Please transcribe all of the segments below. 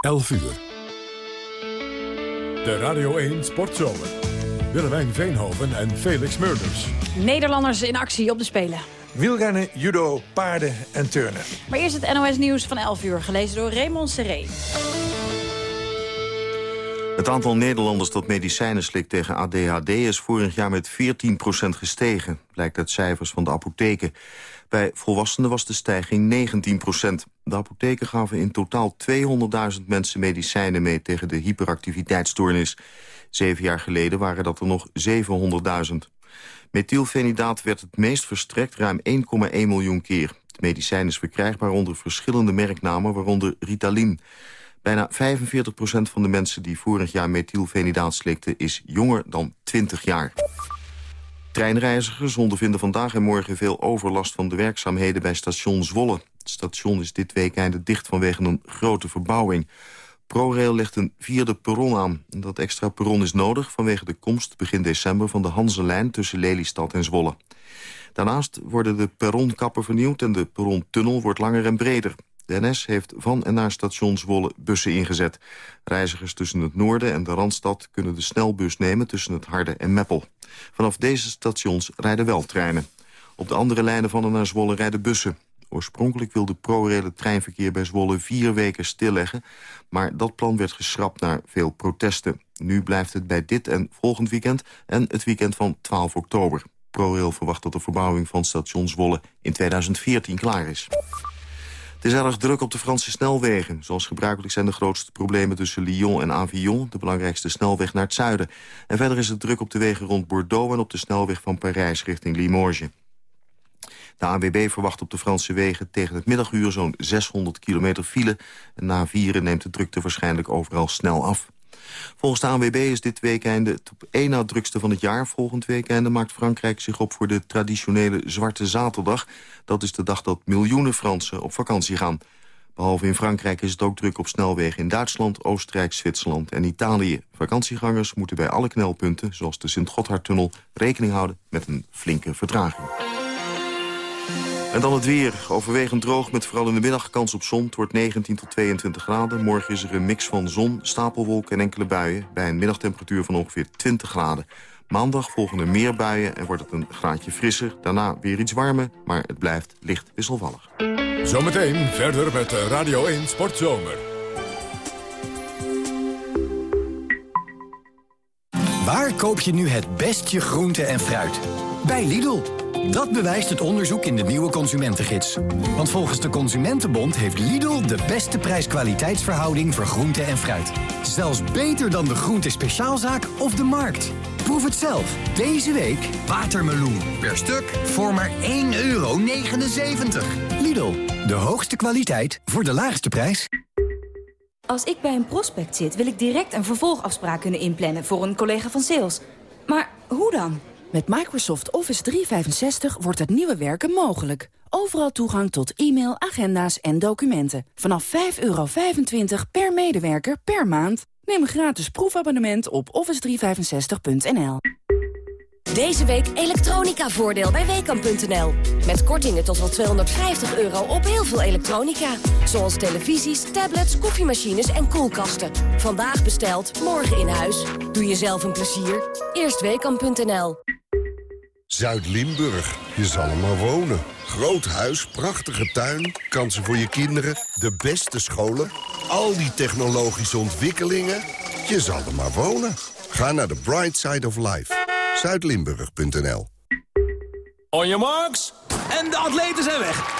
11 uur. De Radio 1 Sportzomer. Willemijn Veenhoven en Felix Murders. Nederlanders in actie op de Spelen. Wielrennen, judo, paarden en turnen. Maar eerst het NOS Nieuws van 11 uur, gelezen door Raymond Seré. Het aantal Nederlanders dat medicijnen slikt tegen ADHD... is vorig jaar met 14% gestegen, blijkt uit cijfers van de apotheken. Bij volwassenen was de stijging 19% De apotheken gaven in totaal 200.000 mensen medicijnen mee... tegen de hyperactiviteitsstoornis. Zeven jaar geleden waren dat er nog 700.000. Methylfenidaat werd het meest verstrekt, ruim 1,1 miljoen keer. Het medicijn is verkrijgbaar onder verschillende merknamen, waaronder Ritalin. Bijna 45% van de mensen die vorig jaar methylfenidaat slikten... is jonger dan 20 jaar. Treinreizigers ondervinden vandaag en morgen veel overlast van de werkzaamheden bij station Zwolle. Het station is dit weekend dicht vanwege een grote verbouwing. ProRail legt een vierde perron aan. Dat extra perron is nodig vanwege de komst begin december van de Hanselijn tussen Lelystad en Zwolle. Daarnaast worden de perronkappen vernieuwd en de perrontunnel wordt langer en breder. De NS heeft van en naar station Zwolle bussen ingezet. Reizigers tussen het noorden en de Randstad kunnen de snelbus nemen tussen het Harde en Meppel. Vanaf deze stations rijden wel treinen. Op de andere lijnen van en naar Zwolle rijden bussen. Oorspronkelijk wilde ProRail het treinverkeer bij Zwolle vier weken stilleggen... maar dat plan werd geschrapt naar veel protesten. Nu blijft het bij dit en volgend weekend en het weekend van 12 oktober. ProRail verwacht dat de verbouwing van station Zwolle in 2014 klaar is. Het is erg druk op de Franse snelwegen. Zoals gebruikelijk zijn de grootste problemen tussen Lyon en Avignon... de belangrijkste snelweg naar het zuiden. En verder is het druk op de wegen rond Bordeaux... en op de snelweg van Parijs richting Limoges. De ANWB verwacht op de Franse wegen tegen het middaguur zo'n 600 kilometer file. Na vieren neemt de drukte waarschijnlijk overal snel af. Volgens de ANWB is dit weekend het op één na drukste van het jaar. Volgend weekend maakt Frankrijk zich op voor de traditionele Zwarte Zaterdag. Dat is de dag dat miljoenen Fransen op vakantie gaan. Behalve in Frankrijk is het ook druk op snelwegen in Duitsland, Oostenrijk, Zwitserland en Italië. Vakantiegangers moeten bij alle knelpunten, zoals de Sint-Gotthardtunnel, rekening houden met een flinke vertraging. En dan het weer. Overwegend droog met vooral in de middag kans op zon. Het wordt 19 tot 22 graden. Morgen is er een mix van zon, stapelwolken en enkele buien... bij een middagtemperatuur van ongeveer 20 graden. Maandag volgen er meer buien en wordt het een graadje frisser. Daarna weer iets warmer, maar het blijft licht wisselvallig. Zometeen verder met Radio 1 Sportzomer. Waar koop je nu het beste groente en fruit? Bij Lidl. Dat bewijst het onderzoek in de nieuwe Consumentengids. Want volgens de Consumentenbond heeft Lidl de beste prijs-kwaliteitsverhouding voor groente en fruit. Zelfs beter dan de groente speciaalzaak of de markt. Proef het zelf. Deze week watermeloen. Per stuk voor maar 1,79 euro. Lidl, de hoogste kwaliteit voor de laagste prijs. Als ik bij een prospect zit, wil ik direct een vervolgafspraak kunnen inplannen voor een collega van sales. Maar hoe dan? Met Microsoft Office 365 wordt het nieuwe werken mogelijk. Overal toegang tot e-mail, agenda's en documenten. Vanaf 5,25 per medewerker per maand. Neem een gratis proefabonnement op office365.nl. Deze week elektronica-voordeel bij Weekamp.nl. Met kortingen tot wel 250 euro op heel veel elektronica. Zoals televisies, tablets, koffiemachines en koelkasten. Vandaag besteld, morgen in huis. Doe jezelf een plezier. Eerst Weekamp.nl. Zuid-Limburg. Je zal er maar wonen. Groot huis, prachtige tuin, kansen voor je kinderen, de beste scholen... al die technologische ontwikkelingen. Je zal er maar wonen. Ga naar the bright side of life. Zuidlimburg.nl On your marks. En de atleten zijn weg.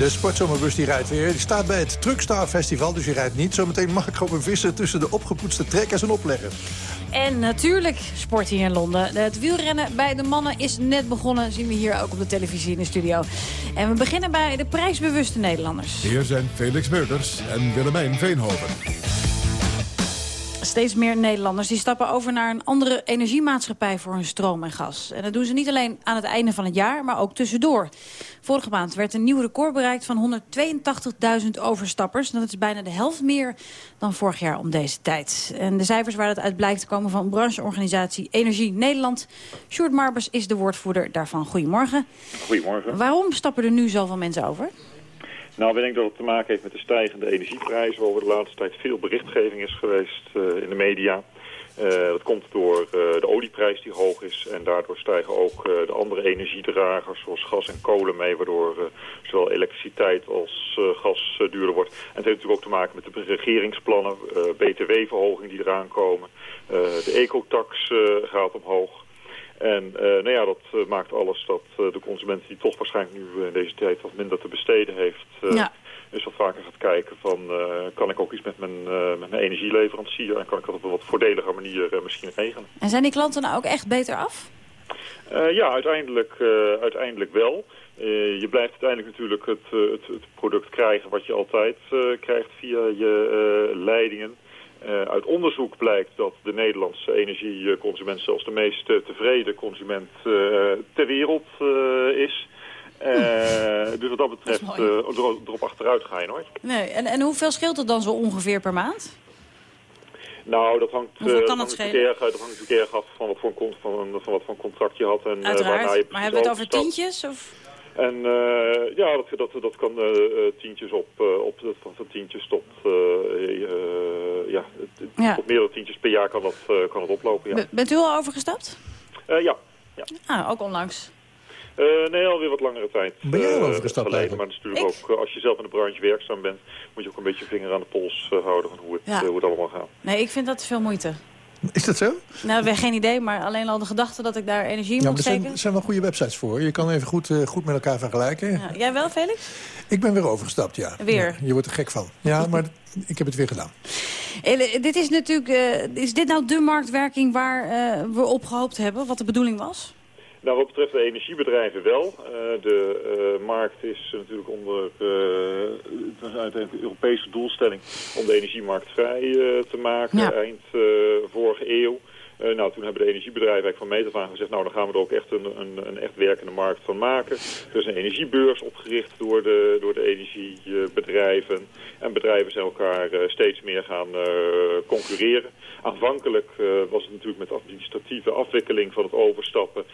De sportzomerbus die rijdt weer. Die staat bij het Truckstar Festival, dus die rijdt niet. Zometeen mag ik gewoon vissen tussen de opgepoetste trekkers en opleggen. En natuurlijk sport hier in Londen. Het wielrennen bij de mannen is net begonnen. Zien we hier ook op de televisie in de studio. En we beginnen bij de prijsbewuste Nederlanders. Hier zijn Felix Meurders en Willemijn Veenhoven. Steeds meer Nederlanders die stappen over naar een andere energiemaatschappij voor hun stroom en gas. En dat doen ze niet alleen aan het einde van het jaar, maar ook tussendoor. Vorige maand werd een nieuw record bereikt van 182.000 overstappers. Dat is bijna de helft meer dan vorig jaar om deze tijd. En de cijfers waar dat uit blijkt komen van brancheorganisatie Energie Nederland. Sjoerd Marbers is de woordvoerder daarvan. Goedemorgen. Goedemorgen. Waarom stappen er nu zoveel mensen over? Nou, ik denk dat het te maken heeft met de stijgende energieprijzen... waar over de laatste tijd veel berichtgeving is geweest uh, in de media. Uh, dat komt door uh, de olieprijs die hoog is. En daardoor stijgen ook de andere energiedragers zoals gas en kolen mee... waardoor zowel elektriciteit als gas duurder wordt. En het heeft natuurlijk ook te maken met de regeringsplannen... btw-verhoging die eraan komen. de ecotax gaat omhoog. En uh, nou ja, dat uh, maakt alles dat uh, de consument die toch waarschijnlijk nu in deze tijd wat minder te besteden heeft... Ja. dus wat vaker gaat kijken van kan ik ook iets met mijn, met mijn energieleverancier... en kan ik dat op een wat voordeliger manier misschien regelen. En zijn die klanten nou ook echt beter af? ja, uiteindelijk, uiteindelijk wel. je blijft uiteindelijk natuurlijk het, het, het, product krijgen wat je altijd krijgt via je leidingen... Uh, uit onderzoek blijkt dat de Nederlandse energieconsument zelfs de meest tevreden consument uh, ter wereld uh, is. dus wat dat betreft dat erop achteruit ga je nooit. Nee, en, en hoeveel scheelt het dan zo ongeveer per maand? Nou, dat hangt, dat hangt, dat erg af van wat voor, een, van, van wat voor een contract je had. En, Uiteraard, je maar hebben we het over tientjes? Of? En uh, ja, dat, dat, dat kan uh, tientjes op, uh, op van, van tientjes tot, ja, ja, tot meerdere tientjes per jaar kan dat, kan het oplopen. Ja. Bent u al overgestapt? ja. ja. Ah, ook onlangs? nee, alweer wat langere tijd. Ben jij al overgestapt geleden, Maar natuurlijk ook, als je zelf in de branche werkzaam bent, moet je ook een beetje vinger aan de pols houden van hoe het, ja. hoe het allemaal gaat. Nee, ik vind dat veel moeite. Is dat zo? Nou, we geen idee, maar alleen al de gedachte dat ik daar energie ja, moet steken. Er zijn, zijn wel goede websites voor. Je kan even goed, uh, goed met elkaar vergelijken. Ja, jij wel, Felix? Ik ben weer overgestapt, ja. Weer? Ja, je wordt er gek van. Ja, maar ik heb het weer gedaan. Dit is natuurlijk, uh, is dit nou de marktwerking waar uh, we op gehoopt hebben? Wat de bedoeling was? Nou, wat betreft de energiebedrijven wel. Uh, de uh, markt is natuurlijk onder uh, uiteindelijk de Europese doelstelling om de energiemarkt vrij te maken ja. eind vorige eeuw. Uh, nou, toen hebben de energiebedrijven eigenlijk van meet aan gezegd... nou, dan gaan we er ook echt een, een, een echt werkende markt van maken. Er is een energiebeurs opgericht door de, door de energiebedrijven. En bedrijven zijn elkaar uh, steeds meer gaan uh, concurreren. Aanvankelijk was het natuurlijk met administratieve afwikkeling van het overstappen...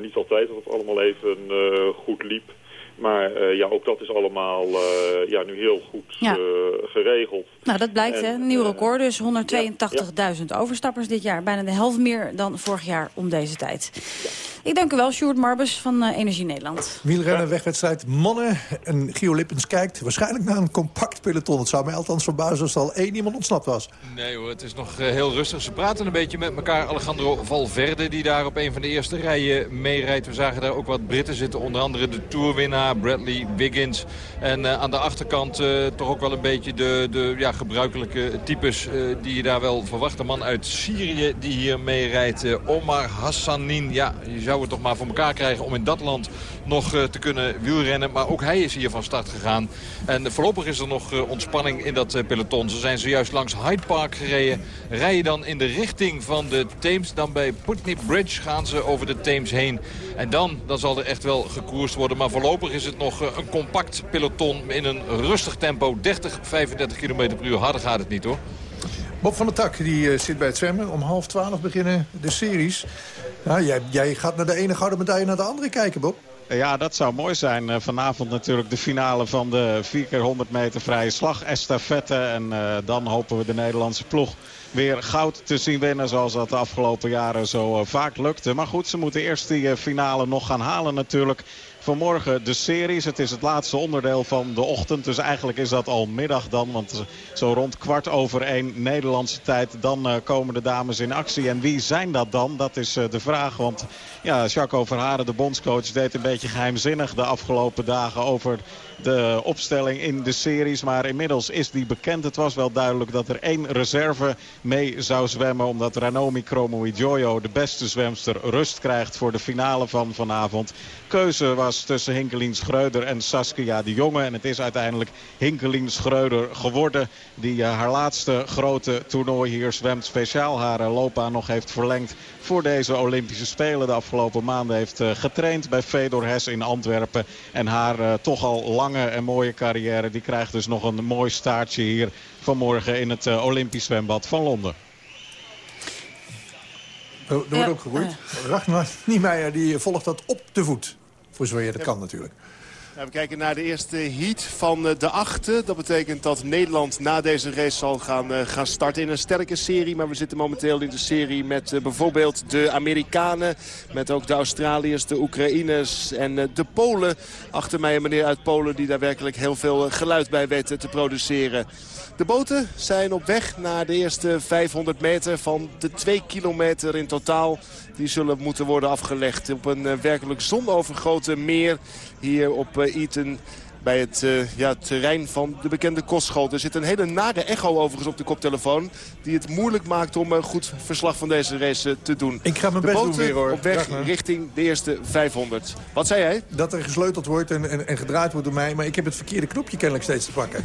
niet altijd dat het allemaal even goed liep. Maar uh, ja, ook dat is allemaal uh, ja, nu heel goed ja. uh, geregeld. Nou, dat blijkt, hè? Een nieuw record. Dus 182.000 overstappers dit jaar. Bijna de helft meer dan vorig jaar om deze tijd. Ik dank u wel, Sjoerd Marbus van Energie Nederland. Wielrennen, wegwedstrijd mannen. En Gio Lippens kijkt waarschijnlijk naar een compact peloton. Het zou mij althans verbazen als er al één iemand ontsnapt was. Nee hoor, het is nog heel rustig. Ze praten een beetje met elkaar. Alejandro Valverde, die daar op een van de eerste rijen meerijdt. We zagen daar ook wat Britten zitten. Onder andere de Bradley Wiggins. En uh, aan de achterkant uh, toch ook wel een beetje de, de ja, gebruikelijke types uh, die je daar wel verwacht. Een man uit Syrië die hier mee rijdt. Omar Hassanin. Ja, je zou het toch maar voor elkaar krijgen om in dat land nog te kunnen wielrennen. Maar ook hij is hier van start gegaan. En voorlopig is er nog ontspanning in dat peloton. Ze zijn zojuist langs Hyde Park gereden. Rijden dan in de richting van de Thames. Dan bij Putney Bridge gaan ze over de Thames heen. En dan, dan zal er echt wel gekoerst worden. Maar voorlopig is het nog een compact peloton in een rustig tempo. 30, 35 km per uur. Harder gaat het niet hoor. Bob van der Tak die, zit bij het zwemmen. Om half twaalf beginnen de series. Nou, jij, jij gaat naar de ene gouden medaille naar de andere kijken, Bob. Ja, dat zou mooi zijn. Vanavond natuurlijk de finale van de 4x100 meter vrije slag estafette. En uh, dan hopen we de Nederlandse ploeg weer goud te zien winnen. Zoals dat de afgelopen jaren zo uh, vaak lukte. Maar goed, ze moeten eerst die finale nog gaan halen natuurlijk. Vanmorgen de series. Het is het laatste onderdeel van de ochtend. Dus eigenlijk is dat al middag dan. Want zo rond kwart over één Nederlandse tijd. Dan uh, komen de dames in actie. En wie zijn dat dan? Dat is uh, de vraag. Want ja, Jaco Verharen, de bondscoach, deed een beetje geheimzinnig de afgelopen dagen over de opstelling in de series. Maar inmiddels is die bekend. Het was wel duidelijk dat er één reserve mee zou zwemmen. Omdat Ranomi Kromowidjojo, de beste zwemster, rust krijgt voor de finale van vanavond. Keuze was was tussen Hinkelien Schreuder en Saskia de Jonge. En het is uiteindelijk Hinkelien Schreuder geworden. Die uh, haar laatste grote toernooi hier zwemt. Speciaal haar uh, loopbaan nog heeft verlengd voor deze Olympische Spelen. De afgelopen maanden heeft uh, getraind bij Fedor Hess in Antwerpen. En haar toch al lange en mooie carrière die krijgt dus nog een mooi staartje hier vanmorgen in het Olympisch zwembad van Londen. Er wordt ja. ook geroeid. Ragnar Niemeyer die volgt dat op de voet. Voor zover je dat kan natuurlijk. we kijken naar de eerste heat van eh, de achte. Dat betekent dat Nederland na deze race zal gaan, uh, gaan starten in een sterke serie. Maar we zitten momenteel in de serie met uh, bijvoorbeeld de Amerikanen. Met ook de Australiërs, de Oekraïners en de Polen. Achter mij een meneer uit Polen die daar werkelijk heel veel geluid bij weet te produceren. De boten zijn op weg naar de eerste 500 meter van de 2 kilometer in totaal. Die zullen moeten worden afgelegd op een uh, werkelijk zonovergoten meer hier op uh, Eton bij het uh, ja, terrein van de bekende kostschool. Er zit een hele nare echo overigens op de koptelefoon... die het moeilijk maakt om een goed verslag van deze race eh, te doen. Ik ga mijn best doen weer hoor. op weg richting de eerste 500. Wat zei jij? Dat er gesleuteld wordt en, en, en, gedraaid wordt door mij... maar ik heb het verkeerde knopje kennelijk steeds te pakken.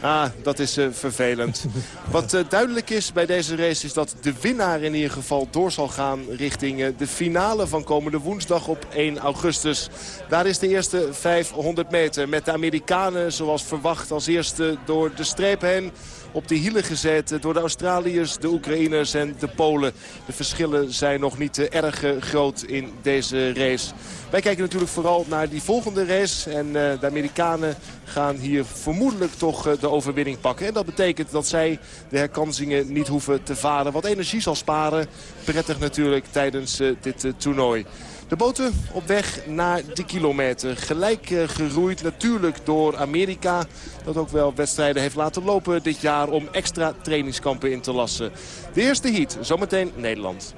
Ah, dat is uh, vervelend. Wat duidelijk is bij deze race is dat de winnaar in ieder geval door zal gaan... richting de finale van komende woensdag op 1 augustus. Daar is de eerste 500 meter met de Amerikanen zoals verwacht als eerste door de streep heen op de hielen gezet door de Australiërs, de Oekraïners en de Polen. De verschillen zijn nog niet erg groot in deze race. Wij kijken natuurlijk vooral naar die volgende race. En uh, de Amerikanen gaan hier vermoedelijk toch de overwinning pakken. En dat betekent dat zij de herkansingen niet hoeven te varen. Wat energie zal sparen. Prettig natuurlijk tijdens dit toernooi. De boten op weg naar de kilometer. Gelijk uh, geroeid natuurlijk door Amerika. Dat ook wel wedstrijden heeft laten lopen dit jaar om extra trainingskampen in te lassen. De eerste heat, zometeen Nederland.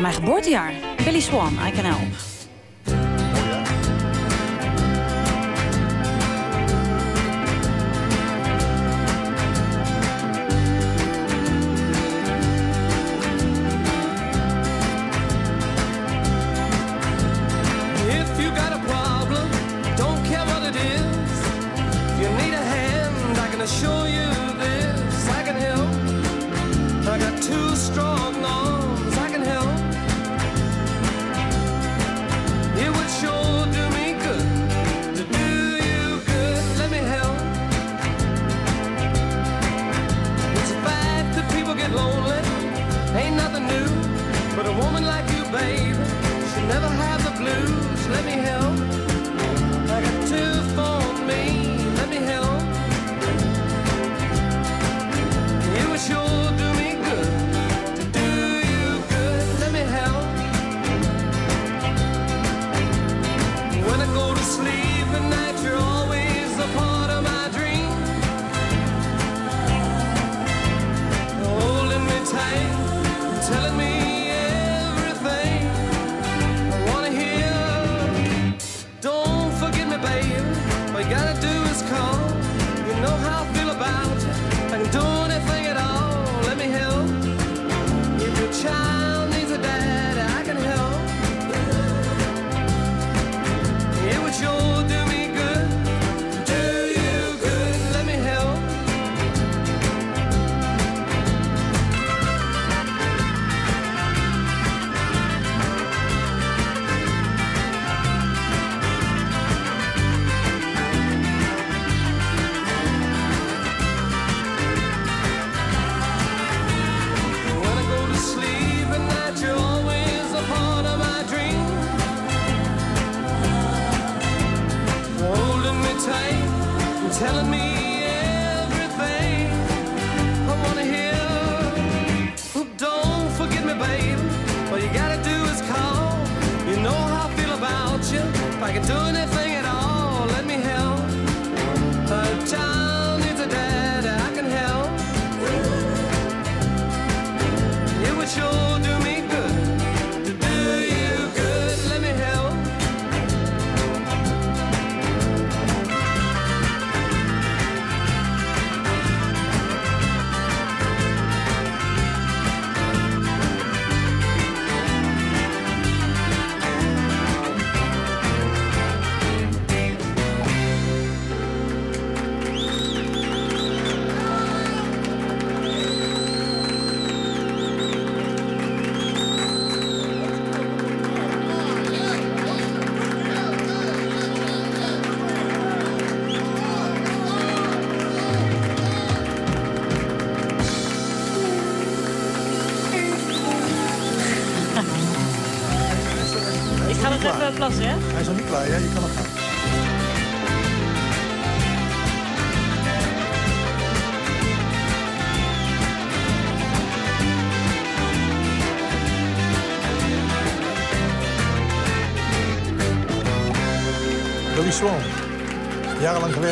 Mijn geboortejaar. Billy Swan, I Can Help.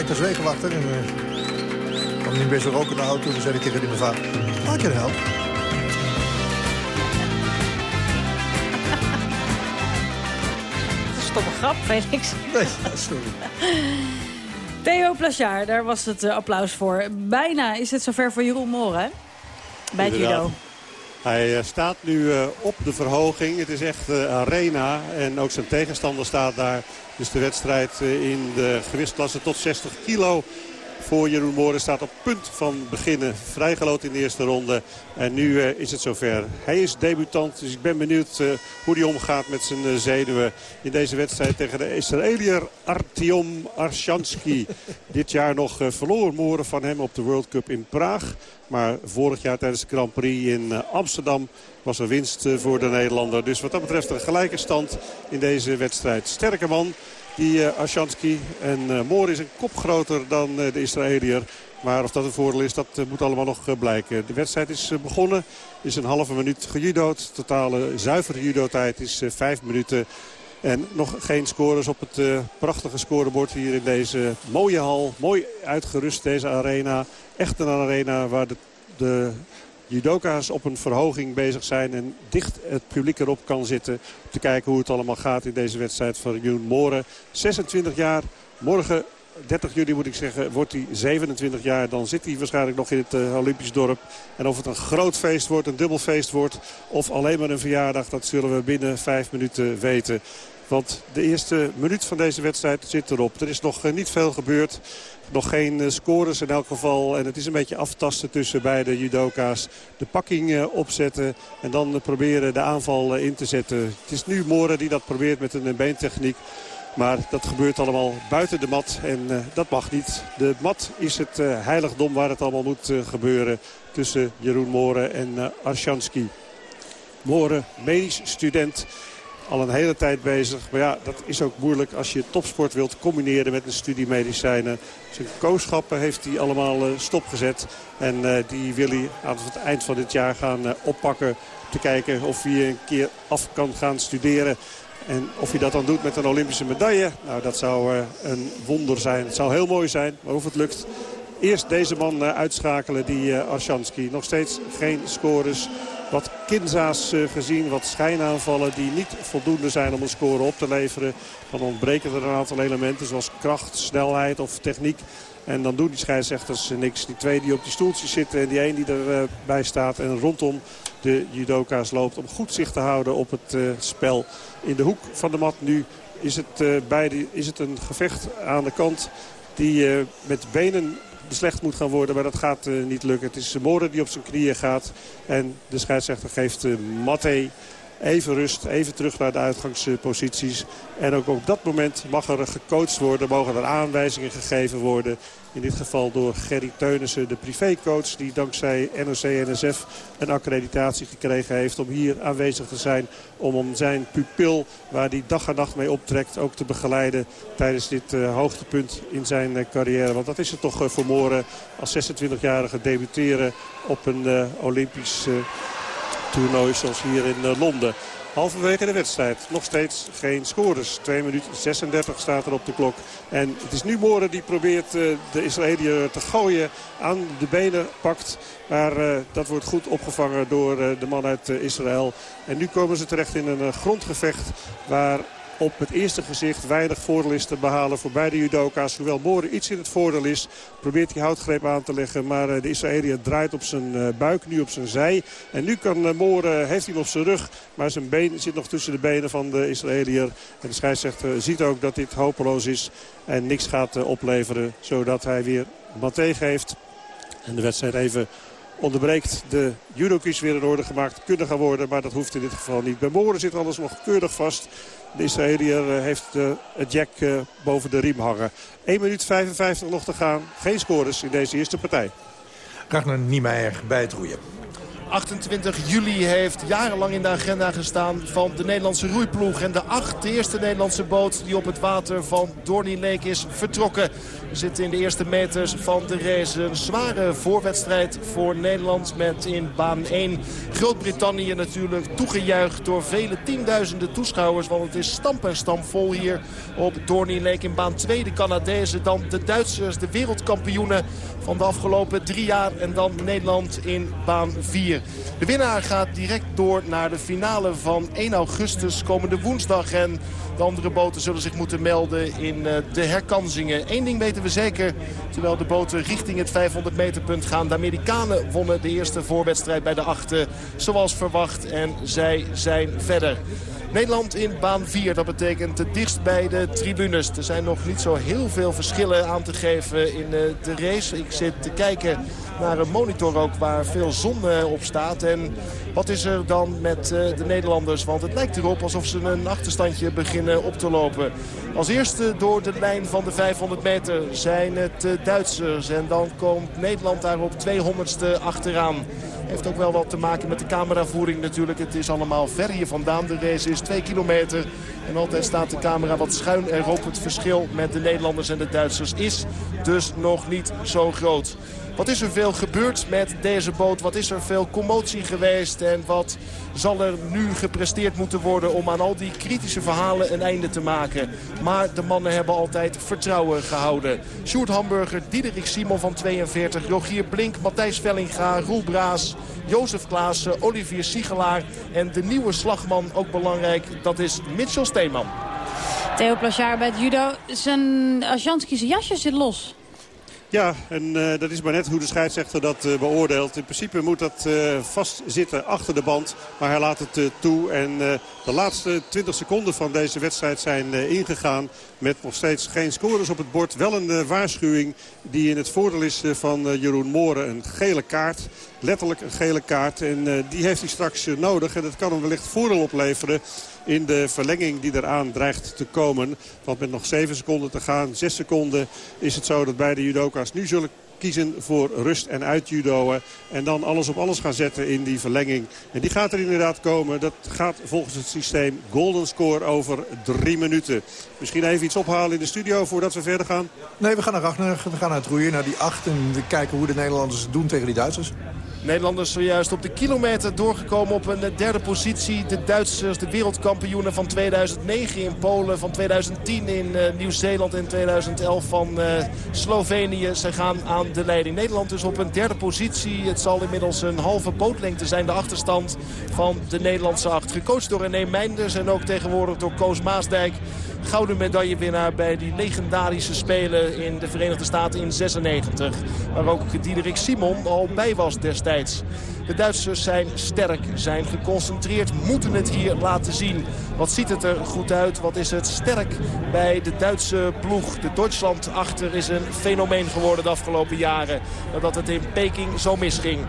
Gewerkt als wegenwachter. En uh, kwam niet best wel roken in de auto. Toen zei ik tegen die mijn vader. Maak je help? Dat is toch een grap, Felix? Nee, sorry. Theo Plachard, daar was het uh, applaus voor. Bijna is het zover voor Jeroen Moren, bij judo. Hij uh, staat nu uh, op de verhoging. Het is echt arena. En ook zijn tegenstander staat daar. Dus de wedstrijd in de gewichtsklasse tot 60 kilo voor Jeroen Mooren staat op punt van beginnen. Vrijgeloot in de eerste ronde. En nu uh, is het zover. Hij is debutant, dus ik ben benieuwd uh, hoe hij omgaat met zijn uh, zenuwen. In deze wedstrijd tegen de Israëliër Artyom Arshansky. Dit jaar nog verloor Mooren van hem op de World Cup in Praag. Maar vorig jaar tijdens de Grand Prix in Amsterdam was er winst voor de Nederlander. Dus wat dat betreft een gelijke stand in deze wedstrijd. Sterke man die uh. En uh, Moor is een kop groter dan uh, de Israëliër. Maar of dat een voordeel is, dat moet allemaal nog blijken. De wedstrijd is begonnen, is een halve minuut gejudood. Totale zuivere judo-tijd is vijf minuten. En nog geen scores op het prachtige scorebord hier in deze mooie hal. Mooi uitgerust deze arena. Echt een arena waar de, de judoka's op een verhoging bezig zijn. En dicht het publiek erop kan zitten. Om te kijken hoe het allemaal gaat in deze wedstrijd van Jeroen Moren. 26 jaar. Morgen 30 juli moet ik zeggen, wordt hij 27 jaar. Dan zit hij waarschijnlijk nog in het uh, Olympisch dorp. En of het een groot feest wordt, een dubbel feest wordt... of alleen maar een verjaardag, dat zullen we binnen vijf minuten weten. Want de eerste minuut van deze wedstrijd zit erop. Er is nog uh, niet veel gebeurd. Nog geen uh, scores in elk geval. En het is een beetje aftasten tussen beide judoka's. De pakking uh, opzetten en dan proberen de aanval in te zetten. Het is nu Moren die dat probeert met een beentechniek. Maar dat gebeurt allemaal buiten de mat en dat mag niet. De mat is het heiligdom waar het allemaal moet gebeuren tussen Jeroen Moren en Arshansky. Moren, medisch student, al een hele tijd bezig. Maar ja, dat is ook moeilijk als je topsport wilt combineren met een studie medicijnen. Zijn kooschappen heeft hij allemaal stopgezet. En die wil hij aan het eind van dit jaar gaan oppakken. Te kijken of hij een keer af kan gaan studeren. En of hij dat dan doet met een Olympische medaille, nou dat zou een wonder zijn. Het zou heel mooi zijn, maar of het lukt. Eerst deze man uh, uitschakelen, die uh, Arshansky. Nog steeds geen scores. Wat kinza's gezien, wat schijnaanvallen die niet voldoende zijn om een score op te leveren. Dan ontbreken er een aantal elementen zoals kracht, snelheid of techniek. En dan doen die scheidsrechters niks. Die twee die op die stoeltjes zitten en die één die erbij staat. En rondom de judoka's loopt om goed zicht te houden op het spel. In de hoek van de mat nu is het, beide, is het een gevecht aan de kant die met benen beslecht moet gaan worden. Maar dat gaat niet lukken. Het is Moren die op zijn knieën gaat. En de scheidsrechter geeft Matte even rust, even terug naar de uitgangsposities. En ook op dat moment mag er gecoacht worden, mogen er aanwijzingen gegeven worden. In dit geval door Gerry Teunissen, de privécoach... die dankzij NOC-NSF een accreditatie gekregen heeft... om hier aanwezig te zijn om om zijn pupil... waar hij dag en nacht mee optrekt, ook te begeleiden... tijdens dit uh, hoogtepunt in zijn uh, carrière. Want dat is het toch uh, voor Moren als 26-jarige debuteren op een Olympisch toernooi zoals hier in Londen. Halverwege de wedstrijd. Nog steeds geen scores. 2 minuten 36 staat er op de klok. En het is nu Moren die probeert uh, de Israëliër te gooien. Aan de benen pakt. Maar uh, dat wordt goed opgevangen door de man uit Israël. En nu komen ze terecht in een grondgevecht waar op het eerste gezicht weinig voordeel is te behalen voor beide judoka's. Hoewel Moren iets in het voordeel is, probeert hij houtgreep aan te leggen. Maar de Israëliër draait op zijn buik, nu op zijn zij. En nu kan Moren, heeft hij op zijn rug, maar zijn been zit nog tussen de benen van de Israëliër. En de scheidsrechter ziet ook dat dit hopeloos is en niks gaat opleveren. Zodat hij weer Maté geeft. En de wedstrijd even onderbreekt. De judokies weer in orde gemaakt kunnen gaan worden. Maar dat hoeft in dit geval niet. Bij Moren zit alles nog keurig vast. De Israëliër heeft het jack boven de riem hangen. 1 minuut 55 nog te gaan. Geen scores in deze eerste partij. Ragnar Niemeyer bij het roeien. 28 juli heeft jarenlang in de agenda gestaan van de Nederlandse roeiploeg. En de acht, eerste Nederlandse boot die op het water van Dorney Lake is vertrokken. We zitten in de eerste meters van de race. Een zware voorwedstrijd voor Nederland met in baan 1 Groot-Brittannië natuurlijk toegejuicht door vele tienduizenden toeschouwers. Want het is stamp en stam vol hier op Dorney Lake. In baan 2 de Canadezen, dan de Duitsers, de wereldkampioenen van de afgelopen drie jaar. En dan Nederland in baan 4. De winnaar gaat direct door naar de finale van 1 augustus komende woensdag. En de andere boten zullen zich moeten melden in eh, de herkansingen. Eén ding weten we zeker, terwijl de boten richting het 500 meter punt gaan. De Amerikanen wonnen de eerste voorwedstrijd bij de achten zoals verwacht. En zij zijn verder. Nederland in baan 4. Dat betekent het dichtst bij de tribunes. Er zijn nog niet zo heel veel verschillen aan te geven in eh, de race. Ik zit te kijken naar een monitor ook waar veel zon op staat. En wat is er dan met eh, de Nederlanders? Want het lijkt erop alsof ze een achterstandje beginnen op te lopen. Als eerste door de lijn van de 500 meter zijn het Duitsers. En dan komt Nederland daar op 200ste achteraan. Heeft ook wel wat te maken met de cameravoering natuurlijk. Het is allemaal ver hier vandaan. De race is 2 kilometer. En altijd staat de camera wat schuin erop. Het verschil met de Nederlanders en de Duitsers is dus nog niet zo groot. Wat is er veel gebeurd met deze boot? Wat is er veel commotie geweest? En wat zal er nu gepresteerd moeten worden om aan al die kritische verhalen een einde te maken? Maar de mannen hebben altijd vertrouwen gehouden. Sjoerd Hamburger, Diederik Simon van 42, Rogier Blink, Matthijs Vellinga, Roel Braas, Jozef Klaassen, Olivier Siegelaar en de nieuwe slagman, ook belangrijk, dat is Mitchell Steeman. Theo Plachard bij het judo. Zijn Asjanski jasje zit los. Ja, en uh, dat is maar net hoe de scheidsrechter dat uh, beoordeelt. In principe moet dat uh, vastzitten achter de band. Maar hij laat het toe. En de laatste 20 seconden van deze wedstrijd zijn ingegaan. Met nog steeds geen scores op het bord. Wel een waarschuwing die in het voordeel is van Jeroen Mooren. Een gele kaart. Letterlijk een gele kaart. En die heeft hij straks nodig. En dat kan hem wellicht voordeel opleveren in de verlenging die eraan dreigt te komen. Want met nog 7 seconden te gaan, 6 seconden is het zo dat beide judoka's nu zullen kiezen voor rust en uitjudoen. En dan alles op alles gaan zetten in die verlenging. En die gaat er inderdaad komen. Dat gaat volgens het systeem golden score over drie minuten. Misschien even iets ophalen in de studio voordat we verder gaan. Nee, we gaan naar Ragnar. We gaan naar het roeien, naar die acht. En we kijken hoe de Nederlanders het doen tegen die Duitsers. Nederlanders zojuist op de kilometer doorgekomen op een derde positie. De Duitsers, de wereldkampioenen van 2009 in Polen, van 2010 in uh, Nieuw-Zeeland en 2011 van uh, Slovenië. Ze gaan aan de leiding. Nederland dus op een derde positie. Het zal inmiddels een halve bootlengte zijn, de achterstand van de Nederlandse acht. Gecoacht door René Meinders en ook tegenwoordig door Koos Maasdijk gouden medaillewinnaar bij die legendarische Spelen in de Verenigde Staten in 96. Waar ook Diederik Simon al bij was destijds. De Duitsers zijn sterk, zijn geconcentreerd, moeten het hier laten zien. Wat ziet het er goed uit, wat is het sterk bij de Duitse ploeg. De Duitsland achter is een fenomeen geworden de afgelopen jaren. Nadat het in Peking zo misging.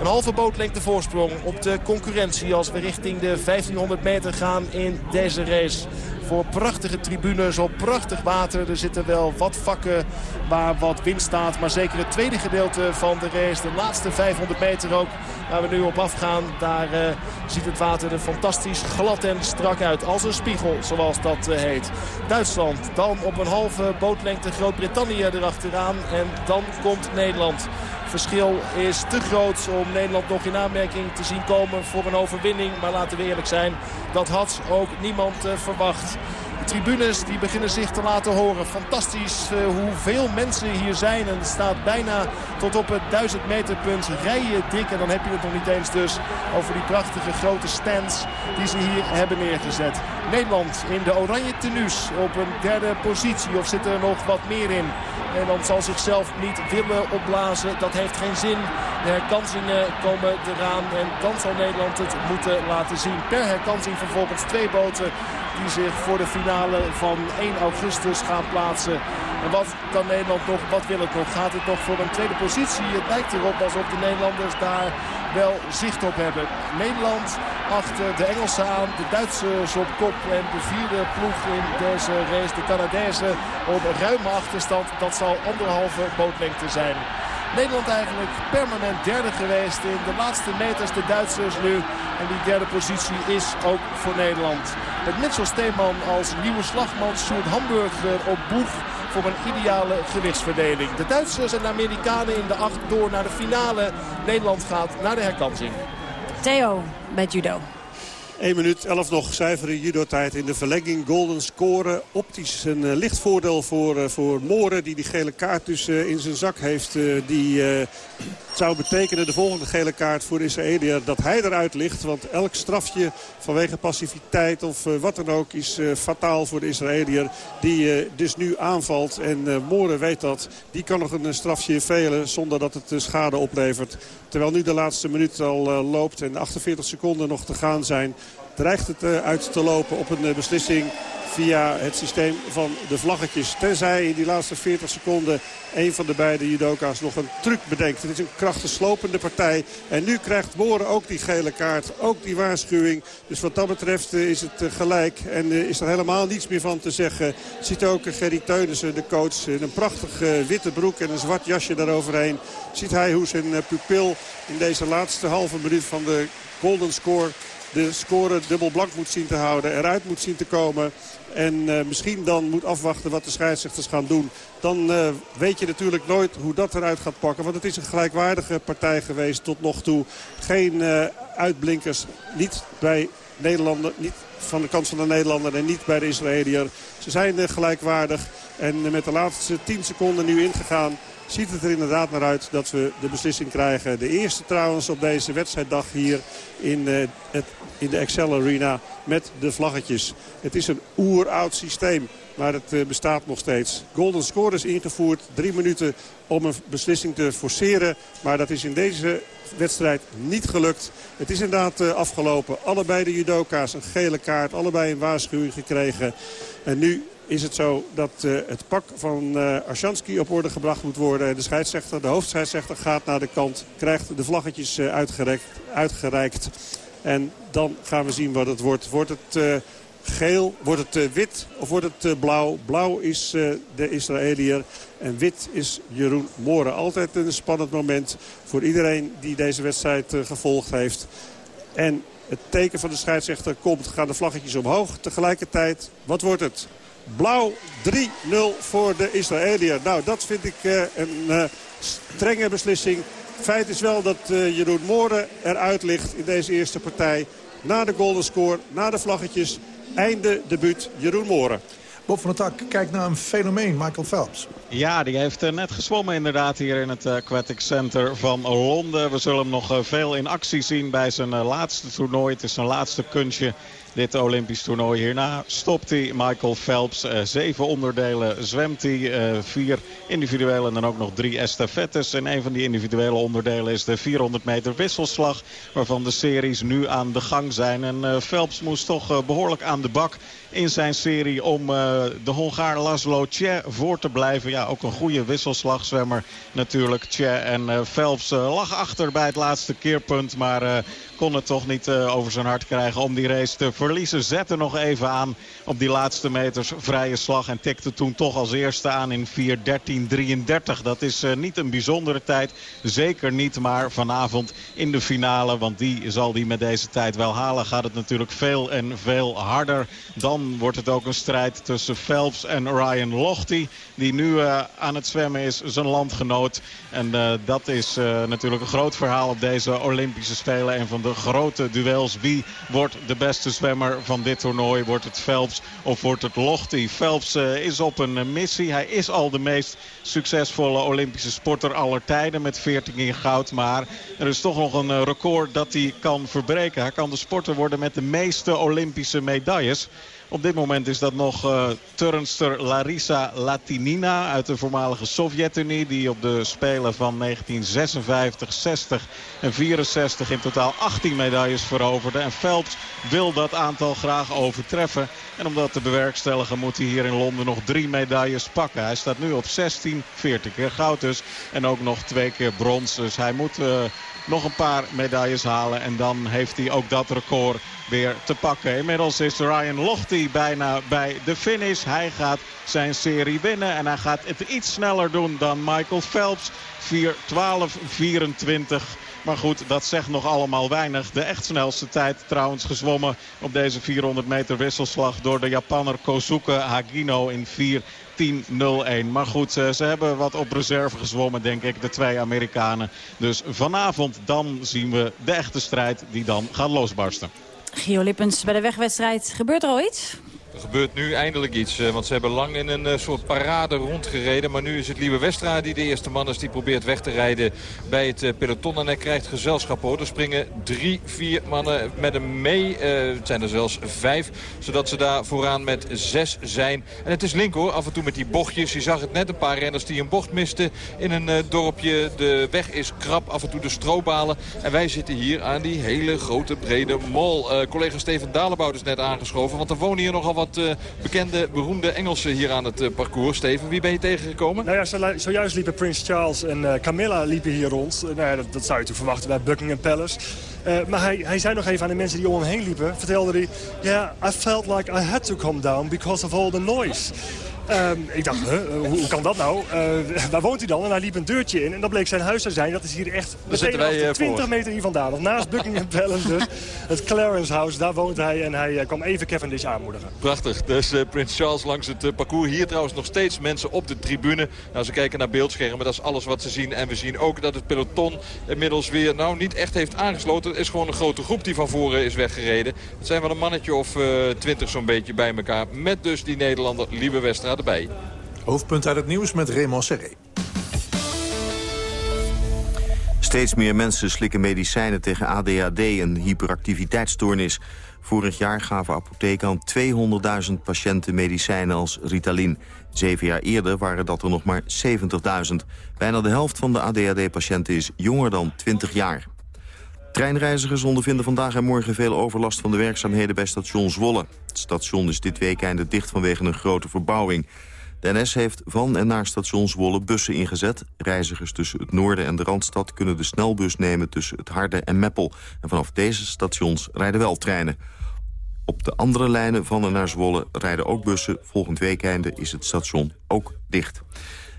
Een halve bootlengte voorsprong op de concurrentie als we richting de 1500 meter gaan in deze race voor prachtige tribunes op prachtig water. Er zitten wel wat vakken waar wat wind staat. Maar zeker het tweede gedeelte van de race, de laatste 500 meter ook, waar we nu op afgaan. Daar uh, ziet het water er fantastisch glad en strak uit. Als een spiegel, zoals dat uh, heet. Duitsland, dan op een halve bootlengte Groot-Brittannië erachteraan. En dan komt Nederland verschil is te groot om Nederland nog in aanmerking te zien komen voor een overwinning. Maar laten we eerlijk zijn, dat had ook niemand uh, verwacht. De tribunes die beginnen zich te laten horen. Fantastisch uh, hoeveel mensen hier zijn. En het staat bijna tot op het 1000 meter punt rijen dik. En dan heb je het nog niet eens dus over die prachtige grote stands die ze hier hebben neergezet. Nederland in de oranje tenues op een derde positie. Of zit er nog wat meer in? Nederland zal zichzelf niet willen opblazen. Dat heeft geen zin. De herkansingen komen eraan. En dan zal Nederland het moeten laten zien. Per herkansing vervolgens twee boten die zich voor de finale van 1 augustus gaan plaatsen. En wat kan Nederland nog, wat wil het nog? Gaat het nog voor een tweede positie? Het lijkt erop alsof de Nederlanders daar wel zicht op hebben. Nederland achter de Engelsen aan, de Duitsers op kop en de vierde ploeg in deze race. De Canadezen op ruime achterstand. Dat zal anderhalve bootlengte zijn. Nederland eigenlijk permanent derde geweest in de laatste meters. De Duitsers nu. En die derde positie is ook voor Nederland. Met Mitchell Steeman als nieuwe slagman. Sjoerd Hamburger op boeg voor een ideale gewichtsverdeling. De Duitsers en de Amerikanen in de acht door naar de finale. Nederland gaat naar de herkansing. Theo bij judo. 1 minuut 11 nog zuivere judo-tijd in de verlenging. Golden scoren. Optisch een uh, licht voordeel voor, uh, voor Moren. Die die gele kaart dus uh, in zijn zak heeft. die zou betekenen de volgende gele kaart voor de Israëliër dat hij eruit ligt. Want elk strafje vanwege passiviteit of wat dan ook is fataal voor de Israëliër. Die dus nu aanvalt. En Moren weet dat. Die kan nog een strafje velen zonder dat het schade oplevert. Terwijl nu de laatste minuut al loopt en 48 seconden nog te gaan zijn dreigt het uit te lopen op een beslissing via het systeem van de vlaggetjes. Tenzij in die laatste 40 seconden een van de beide judoka's nog een truc bedenkt. Het is een krachtenslopende partij. En nu krijgt Boren ook die gele kaart, ook die waarschuwing. Dus wat dat betreft is het gelijk. En is er helemaal niets meer van te zeggen. Ziet ook Gerry Teunissen, de coach, in een prachtige witte broek en een zwart jasje daaroverheen. Ziet hij hoe zijn pupil in deze laatste halve minuut van de golden score de score dubbel blank moet zien te houden. Eruit moet zien te komen. En uh, misschien dan moet afwachten wat de scheidsrechters gaan doen. Dan uh, weet je natuurlijk nooit hoe dat eruit gaat pakken. Want het is een gelijkwaardige partij geweest tot nog toe. Geen uh, uitblinkers. Niet bij Nederlander, niet van de kant van de Nederlander en niet bij de Israëliër. Ze zijn gelijkwaardig. En met de laatste 10 seconden nu ingegaan ziet het er inderdaad naar uit dat we de beslissing krijgen. De eerste trouwens op deze wedstrijddag hier in, uh, het, in de Excel Arena met de vlaggetjes. Het is een oeroud systeem. Maar het uh, bestaat nog steeds. Golden score is ingevoerd. Drie minuten om een beslissing te forceren. Maar dat is in deze wedstrijd niet gelukt. Het is inderdaad uh, afgelopen. Allebei de judoka's een gele kaart. Allebei een waarschuwing gekregen. En nu is het zo dat uh, het pak van uh, Arshansky op orde gebracht moet worden. De scheidsrechter, de hoofdscheidsrechter gaat naar de kant, krijgt de vlaggetjes uh, uitgereikt, uitgereikt. En dan gaan we zien wat het wordt. Wordt het geel, wordt het wit of wordt het blauw? Blauw is de Israëliër en wit is Jeroen Moren. Altijd een spannend moment voor iedereen die deze wedstrijd gevolgd heeft. En het teken van de scheidsrechter komt, gaan de vlaggetjes omhoog. Tegelijkertijd, wat wordt het? Blauw 3-0 voor de Israëliër. Nou, dat vind ik uh, een uh, strenge beslissing. Feit is wel dat uh, Jeroen Mooren eruit ligt in deze eerste partij. Na de golden score, na de vlaggetjes. Einde debuut Jeroen Mooren. Bob van der Tak kijkt naar een fenomeen, Michael Phelps. Ja, die heeft net gezwommen inderdaad hier in het Aquatic Center van Londen. We zullen hem nog veel in actie zien bij zijn laatste toernooi. Het is zijn laatste kunstje dit Olympisch toernooi. Hierna stopt hij Michael Phelps. Uh, zeven onderdelen zwemt hij. Uh, vier individuele en dan ook nog drie estafettes. En een van die individuele onderdelen is de 400 meter wisselslag. Waarvan de series nu aan de gang zijn. En uh, Phelps moest toch behoorlijk aan de bak in zijn serie om uh, de Hongaar Laszlo Tje voor te blijven. Ja, ook een goede wisselslagzwemmer natuurlijk. Tje en uh, Phelps uh, lag achter bij het laatste keerpunt. Maar kon het toch niet over zijn hart krijgen om die race te verliezen. Zette nog even aan op die laatste meters vrije slag. En tikte toen toch als eerste aan in 4.13.33. Dat is niet een bijzondere tijd. Zeker niet, maar vanavond in de finale. Want die zal die met deze tijd wel halen. Gaat het natuurlijk veel en veel harder dan wordt het ook een strijd tussen Phelps en Ryan Lochte. Die nu uh, aan het zwemmen is, zijn landgenoot. En uh, dat is uh, natuurlijk een groot verhaal op deze Olympische Spelen. Een van de grote duels. Wie wordt de beste zwemmer van dit toernooi? Wordt het Phelps of wordt het Lochte? Phelps is op een missie. Hij is al de meest succesvolle Olympische sporter aller tijden met 14 in goud. Maar er is toch nog een record dat hij kan verbreken. Hij kan de sporter worden met de meeste Olympische medailles. Op dit moment is dat nog uh, turnster Larissa Latinina uit de voormalige Sovjet-Unie. Die op de Spelen van 1956, 60 en 64 in totaal 18 medailles veroverde. En Phelps wil dat aantal graag overtreffen. En om dat te bewerkstelligen moet hij hier in Londen nog drie medailles pakken. Hij staat nu op 16, 40 keer goud dus. En ook nog twee keer brons. Dus hij moet... Uh, nog een paar medailles halen. En dan heeft hij ook dat record weer te pakken. Inmiddels is Ryan Lochte bijna bij de finish. Hij gaat zijn serie winnen en hij gaat het iets sneller doen dan Michael Phelps. 4.12.24. Maar goed, dat zegt nog allemaal weinig. De echt snelste tijd trouwens gezwommen op deze 400 meter wisselslag... door de Japanner Kosuke Hagino in 4 10-0-1. Maar goed, ze hebben wat op reserve gezwommen, denk ik, de twee Amerikanen. Dus vanavond dan zien we de echte strijd die dan gaat losbarsten. Gio Lippens, bij de wegwedstrijd gebeurt er al iets? Er gebeurt nu eindelijk iets, eh, want ze hebben lang in een eh, soort parade rondgereden. Maar nu is het Lieve Westra die de eerste man is die probeert weg te rijden bij het eh, peloton. En hij krijgt gezelschap hoor. Er springen drie, vier mannen met hem mee. het zijn er zelfs vijf, zodat ze daar vooraan met zes zijn. En het is link hoor, af en toe met die bochtjes. Je zag het net, een paar renners die een bocht misten in een dorpje. De weg is krap, af en toe de strobalen. En wij zitten hier aan die hele grote brede mol. collega Steven Dalebout is net aangeschoven, want er wonen hier nogal wat wat uh, bekende, beroemde Engelsen hier aan het uh, parcours. Steven, wie ben je tegengekomen? Nou ja, zojuist liepen Prins Charles en uh, Camilla liepen hier rond. nou ja, dat, zou je natuurlijk verwachten bij Buckingham Palace. maar hij, hij zei nog even aan de mensen die om hem heen liepen... vertelde hij, yeah, I felt like I had to come down because of all the noise. Ehm, ik dacht, hoe, hoe, kan dat nou? Uh, waar woont hij dan? En hij liep een deurtje in en dat bleek zijn huis te zijn. Dat is hier echt meteen wij, 20 meter hier vandaan. Of naast Buckingham Palace dus. Het Clarence House, daar woont hij. En hij kwam even Cavendish aanmoedigen. Prachtig. Dus uh, Prins Charles langs het parcours. Hier trouwens nog steeds mensen op de tribune. Nou, ze kijken naar beeldschermen. Dat is alles wat ze zien. En we zien ook dat het peloton inmiddels weer nou, niet echt heeft aangesloten. Het is gewoon een grote groep die van voren is weggereden. Het zijn wel een mannetje of twintig zo'n beetje bij elkaar. Met dus die Nederlander Liebe Westra erbij. Hoofdpunt uit het nieuws met Raymond Serré. Steeds meer mensen slikken medicijnen tegen ADHD, een hyperactiviteitsstoornis. Vorig jaar gaven apotheken aan 200.000 patiënten medicijnen als Ritalin. Zeven jaar eerder waren dat er nog maar 70.000. Bijna de helft van de ADHD-patiënten is jonger dan 20 jaar. Treinreizigers ondervinden vandaag en morgen veel overlast van de werkzaamheden bij station Zwolle. Het station is dit weekend dicht vanwege een grote verbouwing. De heeft van en naar station Zwolle bussen ingezet. Reizigers tussen het noorden en de Randstad kunnen de snelbus nemen tussen het Harde en Meppel. En vanaf deze stations rijden wel treinen. Op de andere lijnen van en naar Zwolle rijden ook bussen. Volgend weekende is het station ook dicht.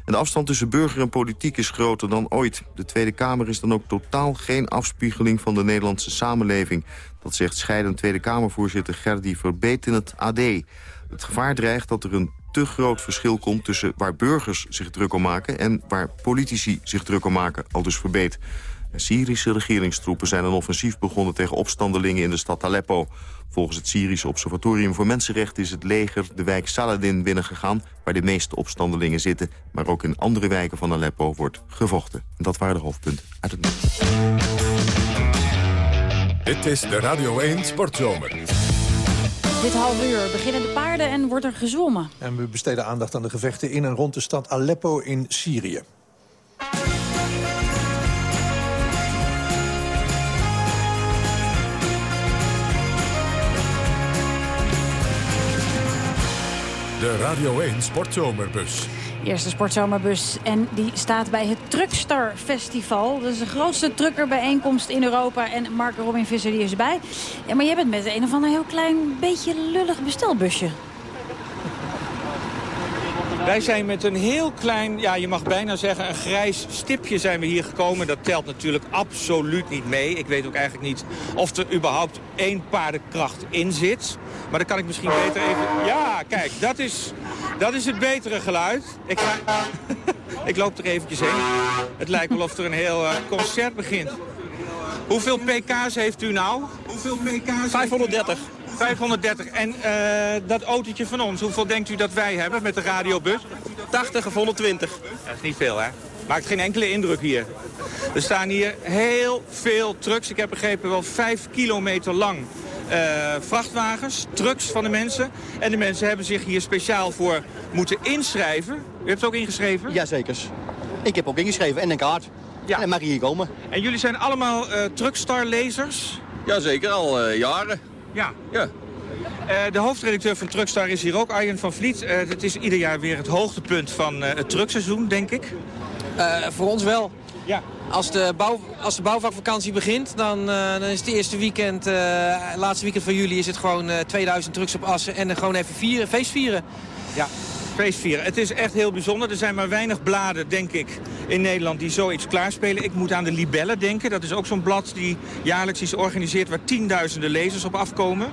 De afstand tussen burger en politiek is groter dan ooit. De Tweede Kamer is dan ook totaal geen afspiegeling van de Nederlandse samenleving. Dat zegt scheidend Tweede Kamervoorzitter Gerdy Verbeet in het AD. Het gevaar dreigt dat er een te groot verschil komt tussen waar burgers zich druk om maken... en waar politici zich druk om maken, al dus Verbeet. Syrische regeringstroepen zijn een offensief begonnen tegen opstandelingen in de stad Aleppo. Volgens het Syrische Observatorium voor Mensenrechten is het leger de wijk Saladin binnengegaan... waar de meeste opstandelingen zitten. Maar ook in andere wijken van Aleppo wordt gevochten. En dat waren de hoofdpunten uit het nieuws. Dit is de Radio 1 Sportzomer. Dit half uur beginnen de paarden en wordt er gezwommen. En we besteden aandacht aan de gevechten in en rond de stad Aleppo in Syrië. De Radio 1 Sportzomerbus. Eerste sportzomerbus en die staat bij het Truckstar Festival. Dat is de grootste truckerbijeenkomst in Europa. En Mark Robin Visser die is erbij. Ja, maar je bent met een of ander heel klein beetje lullig bestelbusje. Wij zijn met een heel klein, ja, je mag bijna zeggen een grijs stipje zijn we hier gekomen. Dat telt natuurlijk absoluut niet mee. Ik weet ook eigenlijk niet of er überhaupt één paardenkracht in zit. Maar dan kan ik misschien beter even... Ja, kijk, dat is, dat is het betere geluid. Ik, ga... ik loop er eventjes heen. Het lijkt wel of er een heel uh, concert begint. Hoeveel pk's heeft u nou? Hoeveel pk's? 530. 530. En uh, dat autootje van ons, hoeveel denkt u dat wij hebben met de radiobus? 80 of 120. Dat is niet veel, hè? Maakt geen enkele indruk hier. Er staan hier heel veel trucks. Ik heb begrepen wel 5 kilometer lang uh, vrachtwagens, trucks van de mensen. En de mensen hebben zich hier speciaal voor moeten inschrijven. U hebt het ook ingeschreven? Jazeker. Ik heb ook ingeschreven en een kaart. Ja. En mag hier komen. En jullie zijn allemaal uh, Truckstar-lezers? Jazeker, al uh, jaren. Ja. ja. Uh, de hoofdredacteur van Truckstar is hier ook, Arjen van Vliet. Uh, het is ieder jaar weer het hoogtepunt van uh, het truckseizoen, denk ik. voor ons wel. Ja. Als de, bouw, als de bouwvakvakantie begint, dan, dan is het eerste weekend, laatste weekend van juli, is het gewoon uh, 2000 trucks op assen en dan gewoon even vieren, feest vieren. Ja, feest. Het is echt heel bijzonder. Er zijn maar weinig bladen, denk ik, in Nederland die zoiets klaarspelen. Ik moet aan de Libelle denken. Dat is ook zo'n blad die jaarlijks is georganiseerd waar tienduizenden lezers op afkomen.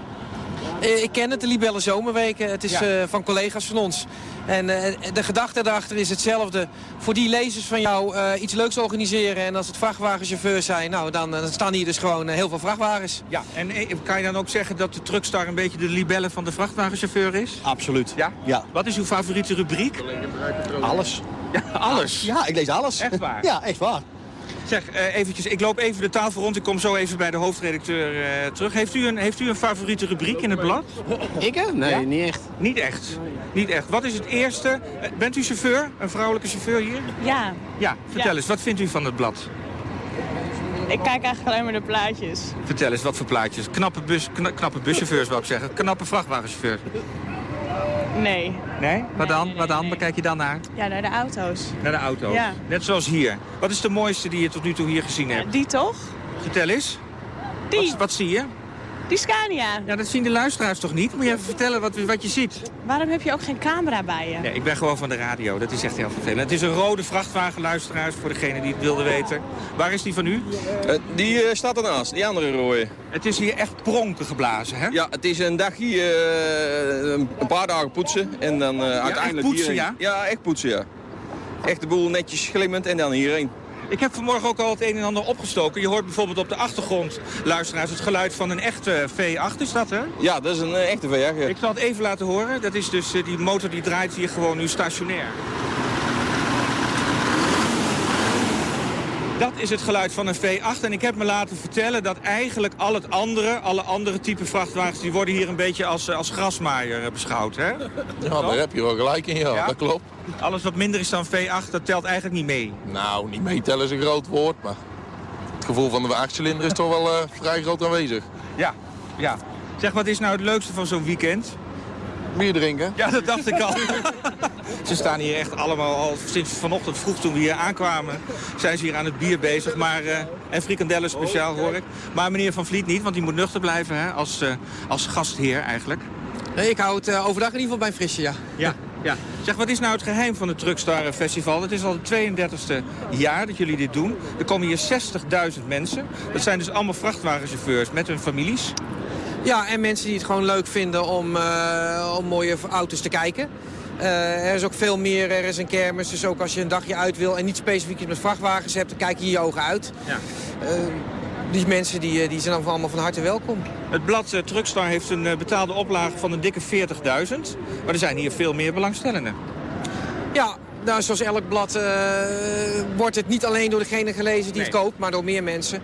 Ik ken het, de Libelle Zomerweken. Het is ja. van collega's van ons. En uh, de gedachte daarachter is hetzelfde. Voor die lezers van jou uh, iets leuks organiseren. En als het vrachtwagenchauffeurs zijn, nou, dan, dan staan hier dus gewoon uh, heel veel vrachtwagens. Ja, en kan je dan ook zeggen dat de truckstar een beetje de libelle van de vrachtwagenchauffeur is? Absoluut. Ja? ja. Wat is uw favoriete rubriek? Alles. Ja, alles? Ja, ik lees alles. Echt waar? Ja, echt waar. Zeg, uh, eventjes, ik loop even de tafel rond. Ik kom zo even bij de hoofdredacteur uh, terug. Heeft u, een, heeft u een favoriete rubriek in het blad? Ik? Nee, ja? niet echt. Niet echt? Niet echt. Wat is het eerste? Uh, bent u chauffeur? Een vrouwelijke chauffeur hier? Ja. Ja, vertel ja. eens. Wat vindt u van het blad? Ik kijk eigenlijk alleen maar de plaatjes. Vertel eens, wat voor plaatjes? Knappe, bus, kna, knappe buschauffeurs, wou ik zeggen. Knappe vrachtwagenchauffeurs. Nee. Nee? Wat dan? Nee, Wat dan? nee. Waar kijk je dan naar? Ja, naar de auto's. Naar de auto's? Ja. Net zoals hier. Wat is de mooiste die je tot nu toe hier gezien hebt? Die toch? Vertel eens. Die. Wat, wat zie je? Die Scania. Ja, dat zien de luisteraars toch niet? Moet je even vertellen wat, wat je ziet. Waarom heb je ook geen camera bij je? Nee, ik ben gewoon van de radio. Dat is echt heel vervelend. Het is een rode vrachtwagen, luisteraars, voor degene die het wilde weten. Waar is die van u? Uh, die uh, staat ernaast, die andere rode. Het is hier echt pronken geblazen, hè? Ja, het is een dagje, uh, een paar dagen poetsen en dan ja, uiteindelijk echt poetsen, hierheen. ja? Ja, echt poetsen, ja. Echt de boel netjes glimmend en dan hierheen. Ik heb vanmorgen ook al het een en ander opgestoken. Je hoort bijvoorbeeld op de achtergrond, luisteraars, het geluid van een echte V8. Is dat, hè? Ja, dat is een uh, echte V8. Ja. Ik zal het even laten horen. Dat is dus uh, die motor die draait hier gewoon nu stationair. Dat is het geluid van een V8. En ik heb me laten vertellen dat eigenlijk al het andere, alle andere type vrachtwagens... die worden hier een beetje als, uh, als grasmaaier beschouwd, hè? Ja, daar heb je wel gelijk in, ja. ja. Dat klopt. Alles wat minder is dan V8, dat telt eigenlijk niet mee. Nou, niet meetellen is een groot woord, maar het gevoel van de achtcilinder is toch wel uh, vrij groot aanwezig. Ja, ja. Zeg, wat is nou het leukste van zo'n weekend? Bier drinken. Ja, dat dacht ik al. ze staan hier echt allemaal al sinds vanochtend vroeg toen we hier aankwamen. Zijn ze hier aan het bier bezig. Maar, uh, en frikandellen speciaal hoor ik. Maar meneer Van Vliet niet, want die moet nuchter blijven hè, als, uh, als gastheer eigenlijk. Nee, ik hou het uh, overdag in ieder geval bij een frisje, ja. Ja, ja. Zeg, wat is nou het geheim van het Truckstar Festival? Het is al het 32e jaar dat jullie dit doen. Er komen hier 60.000 mensen. Dat zijn dus allemaal vrachtwagenchauffeurs met hun families. Ja, en mensen die het gewoon leuk vinden om, uh, om mooie auto's te kijken. Uh, er is ook veel meer, er is een kermis, dus ook als je een dagje uit wil... en niet specifiek iets met vrachtwagens hebt, dan kijk je je ogen uit. Ja. Uh, die mensen die, die zijn allemaal van harte welkom. Het blad uh, Truckstar heeft een betaalde oplage van een dikke 40.000. Maar er zijn hier veel meer belangstellenden. Ja, nou, zoals elk blad wordt het niet alleen door degene gelezen die nee. het koopt... maar door meer mensen.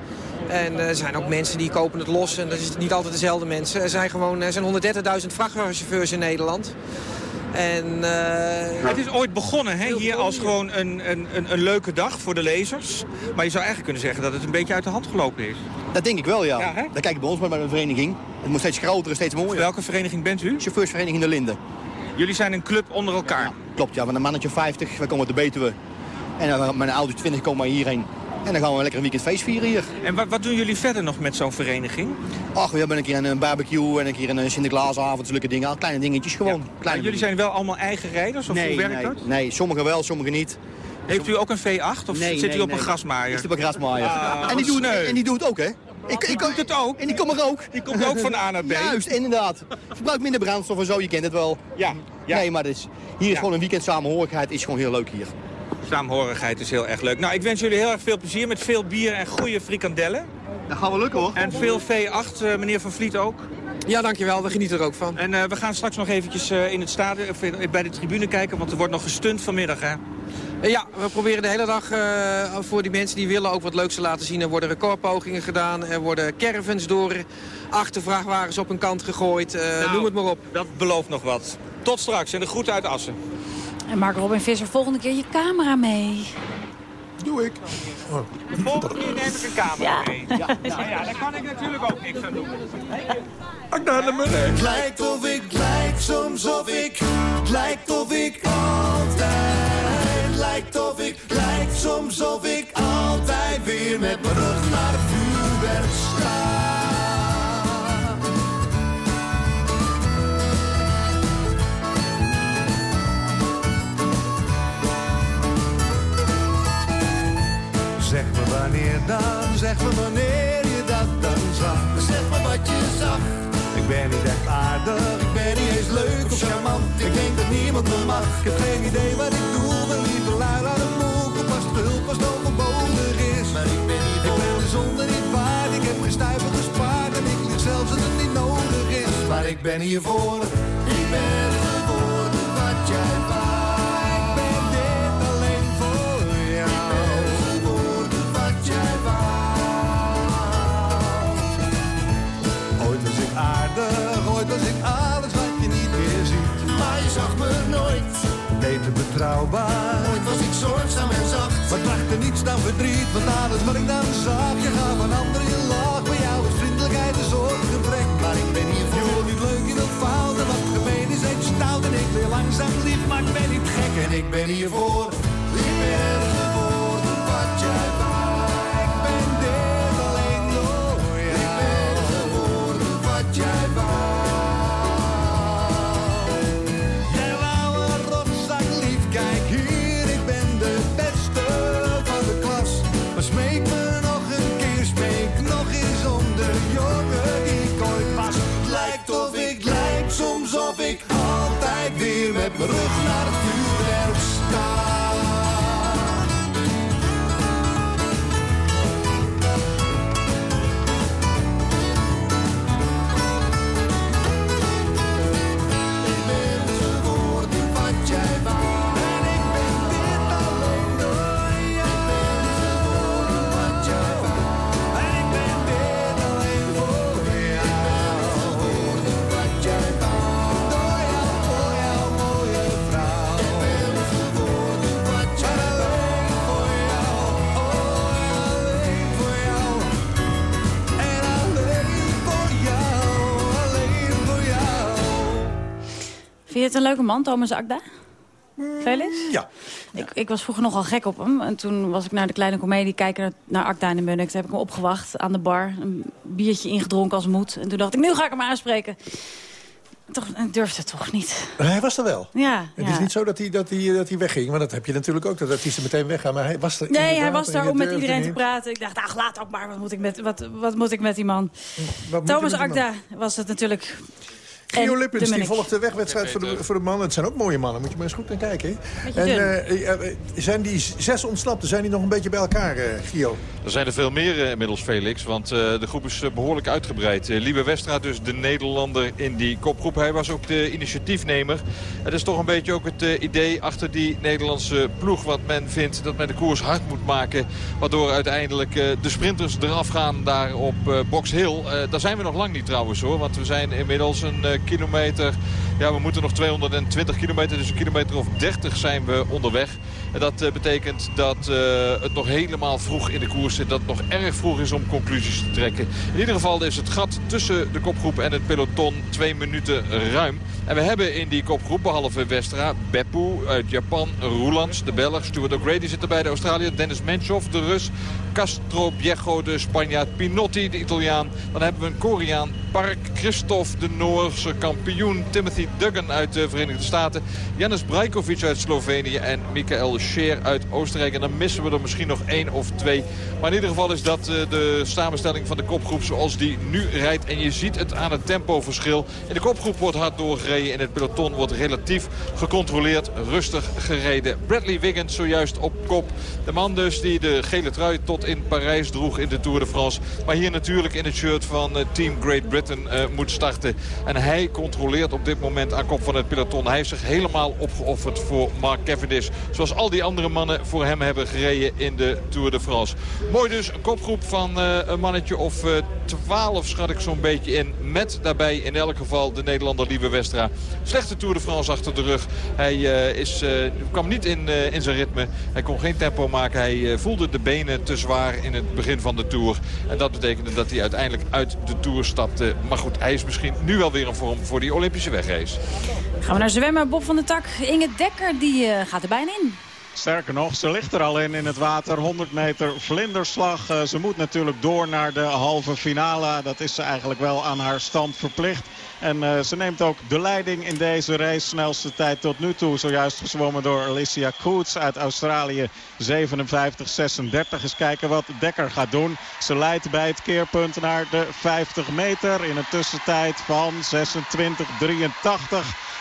En er zijn ook mensen die kopen het los. En dat is niet altijd dezelfde mensen. Er zijn gewoon er zijn 130.000 vrachtwagenchauffeurs in Nederland. En, uh, het is ooit begonnen hè, hier als gewoon een, een, een, leuke dag voor de lezers. Maar je zou eigenlijk kunnen zeggen dat het een beetje uit de hand gelopen is. Dat denk ik wel, ja. ja Dan kijk ik bij ons maar bij een vereniging. Het moet steeds groter en steeds mooier. Welke vereniging bent u? Chauffeursvereniging De Linden. Jullie zijn een club onder elkaar? Ja, klopt, ja. Van een mannetje 50, we komen te Betuwe. En met een auto 20 komen hierheen. En dan gaan we lekker een weekend feest vieren hier. En wat, wat doen jullie verder nog met zo'n vereniging? Ach, we hebben een keer een barbecue en een keer een Sinterklaasavond, zulke dingen. Al kleine dingetjes gewoon. Ja. Kleine jullie zijn wel allemaal eigen rijders? Of nee, hoe werkt nee, dat? Nee, sommigen wel, sommigen niet. Heeft u ook een V8 of nee, zit nee, u op nee. een grasmaaier? Ik zit op een grasmaaier. Ah, en, die doet, en die doet het ook, hè? Ik, ik doet het ook? En die komt er ook. Die komt ook van A naar B? Juist, inderdaad. Verbruikt minder brandstof en zo, je kent het wel. Ja. ja. Nee, maar dus, hier is Ja. gewoon een weekend samenhorigheid, is gewoon heel leuk hier. Saamhorigheid is heel erg leuk. Nou, ik wens jullie heel erg veel plezier met veel bier en goede frikandellen. Dat gaat wel lukken, hoor. En veel V8, uh, meneer Van Vliet ook. Ja, dankjewel. We genieten er ook van. En uh, we gaan straks nog eventjes uh, in het stadion, of bij de tribune kijken, want er wordt nog gestunt vanmiddag, hè? Ja, we proberen de hele dag uh, voor die mensen die willen ook wat leuks te laten zien. Er worden recordpogingen gedaan, er worden caravans door achter vrachtwagens op een kant gegooid. Nou, noem het maar op. Dat belooft nog wat. Tot straks en de groeten uit Assen. En Mark Robin Visser, volgende keer je camera mee. Doe ik. Oh. De volgende keer neem ik een camera ja. mee. Ja. Nou ja, daar kan ik natuurlijk ook niks aan doen. Ik naar de. Het lijkt of ik, lijkt soms of ik, lijkt of ik altijd, lijkt of ik, lijkt soms of ik altijd weer met mijn rug naar het vuurwerk dan, zeg me wanneer je dat dan zag. Zeg me wat je zag. Ik ben niet echt aardig, ik ben niet eens leuk of charmant. Ik denk dat niemand me mag, ik heb geen idee wat ik doe. Ben liever lui aan de moek, pas de hulp als het overbodig is. Maar ik ben niet Ik ben de zonde niet waard, ik heb geen gespaard. En ik lieg zelfs dat het niet nodig is. Maar ik ben hiervoor, ik ben betrouwbaar. Ooit was ik zorgzaam en zacht. Maar trachtte niets dan verdriet, want alles wat ik dan zag. Je gaf aan anderen je lach, bij jou is vriendelijkheid een soort gebrek. Maar ik ben hier voor. Je niet leuk, je wilt fout. En wat gemeen is, heet stout. En ik wil langzaam lief, maar ik ben niet gek. En ik ben hiervoor. Ik ben geworden wat jij Vind je het een leuke man, Thomas Akda? Felix? Ja. Ik, ik was vroeger nogal gek op hem. En toen was ik naar de kleine komedie kijken naar, naar Akda in de Munnik. Toen heb ik hem opgewacht aan de bar. Een biertje ingedronken als moed. En toen dacht ik, nu ga ik hem aanspreken. Toch, ik durfde het toch niet. Hij was er wel. Ja, Het ja. is niet zo dat hij, dat, hij, dat hij wegging. Want dat heb je natuurlijk ook, dat artiesten meteen weggaan. Maar hij was er Nee, hij was daar om met iedereen te praten. Ik dacht, ach, laat ook maar. Wat moet ik met, wat, wat moet ik met die man? Wat Thomas met die man? Akda was het natuurlijk. Gio En Lippens, de die volgt de wegwedstrijd voor de, voor de mannen. Het zijn ook mooie mannen, moet je maar eens goed naar kijken. En eh, eh, zijn die zes ontsnapten, zijn die nog een beetje bij elkaar, eh, Gio? Er zijn er veel meer eh, inmiddels, Felix. Want eh, de groep is eh, behoorlijk uitgebreid. Eh, Liebe Westra, dus de Nederlander in die kopgroep. Hij was ook de initiatiefnemer. Het is toch een beetje ook het idee achter die Nederlandse ploeg. Wat men vindt dat men de koers hard moet maken. Waardoor uiteindelijk eh, de sprinters eraf gaan daar op eh, Box Hill. Eh, daar zijn we nog lang niet trouwens hoor. Want we zijn inmiddels een kilometer... Ja, we moeten nog 220 kilometer. Dus een kilometer of 30 zijn we onderweg. En dat eh, betekent dat eh, het nog helemaal vroeg in de koers zit. Dat het nog erg vroeg is om conclusies te trekken. In ieder geval is het gat tussen de kopgroep en het peloton twee minuten ruim. En we hebben in die kopgroep, behalve Westra, Beppu uit Japan, Roelands, de Belg, Stuart O'Grady zit erbij, de Australiër, Dennis Menchov, de Rus, Castro Biego, de Spanjaard, Pinotti, de Italiaan. Dan hebben we een Koreaan, Park, Christophe, de Noorse kampioen, Timothy Duggan uit de Verenigde Staten, Janis Brajkovic uit Slovenië en Michael Scheer uit Oostenrijk. En dan missen we er misschien nog één of twee. Maar in ieder geval is dat eh, de samenstelling van de kopgroep zoals die nu rijdt. En je ziet het aan het tempoverschil. In de kopgroep wordt hard doorgereden. In het peloton wordt relatief gecontroleerd, rustig gereden. Bradley Wiggins zojuist op kop. De man dus die de gele trui tot in Parijs droeg in de Tour de France. Maar hier natuurlijk in het shirt van eh, Team Great Britain eh, moet starten. En hij controleert op dit moment aan kop van het peloton. Hij heeft zich helemaal opgeofferd voor Mark Cavendish. Zoals al die andere mannen voor hem hebben gereden in de Tour de France. Mooi dus, een kopgroep van eh, een mannetje of eh, 12 schat ik zo'n beetje in. Met daarbij in elk geval de Nederlander Lieve Westra. Slechte Tour de France achter de rug. Hij is, kwam niet in, in zijn ritme. Hij kon geen tempo maken. Hij voelde de benen te zwaar in het begin van de Tour. En dat betekende dat hij uiteindelijk uit de Tour stapte. Maar goed, hij is misschien nu wel weer een vorm voor die Olympische wegrace. Gaan we naar zwemmen. Bob van der Tak. Inge Dekker die, eh, gaat er bijna in. Sterker nog, ze ligt er al in in het water. 100 meter vlinderslag. Uh, ze moet natuurlijk door naar de halve finale. Dat is ze eigenlijk wel aan haar stand verplicht. En uh, ze neemt ook de leiding in deze race. Snelste tijd tot nu toe. Zojuist gezwommen door Alicia Koets uit Australië. 57-36. Eens kijken wat Dekker gaat doen. Ze leidt bij het keerpunt naar de 50 meter. In een tussentijd van 26-83.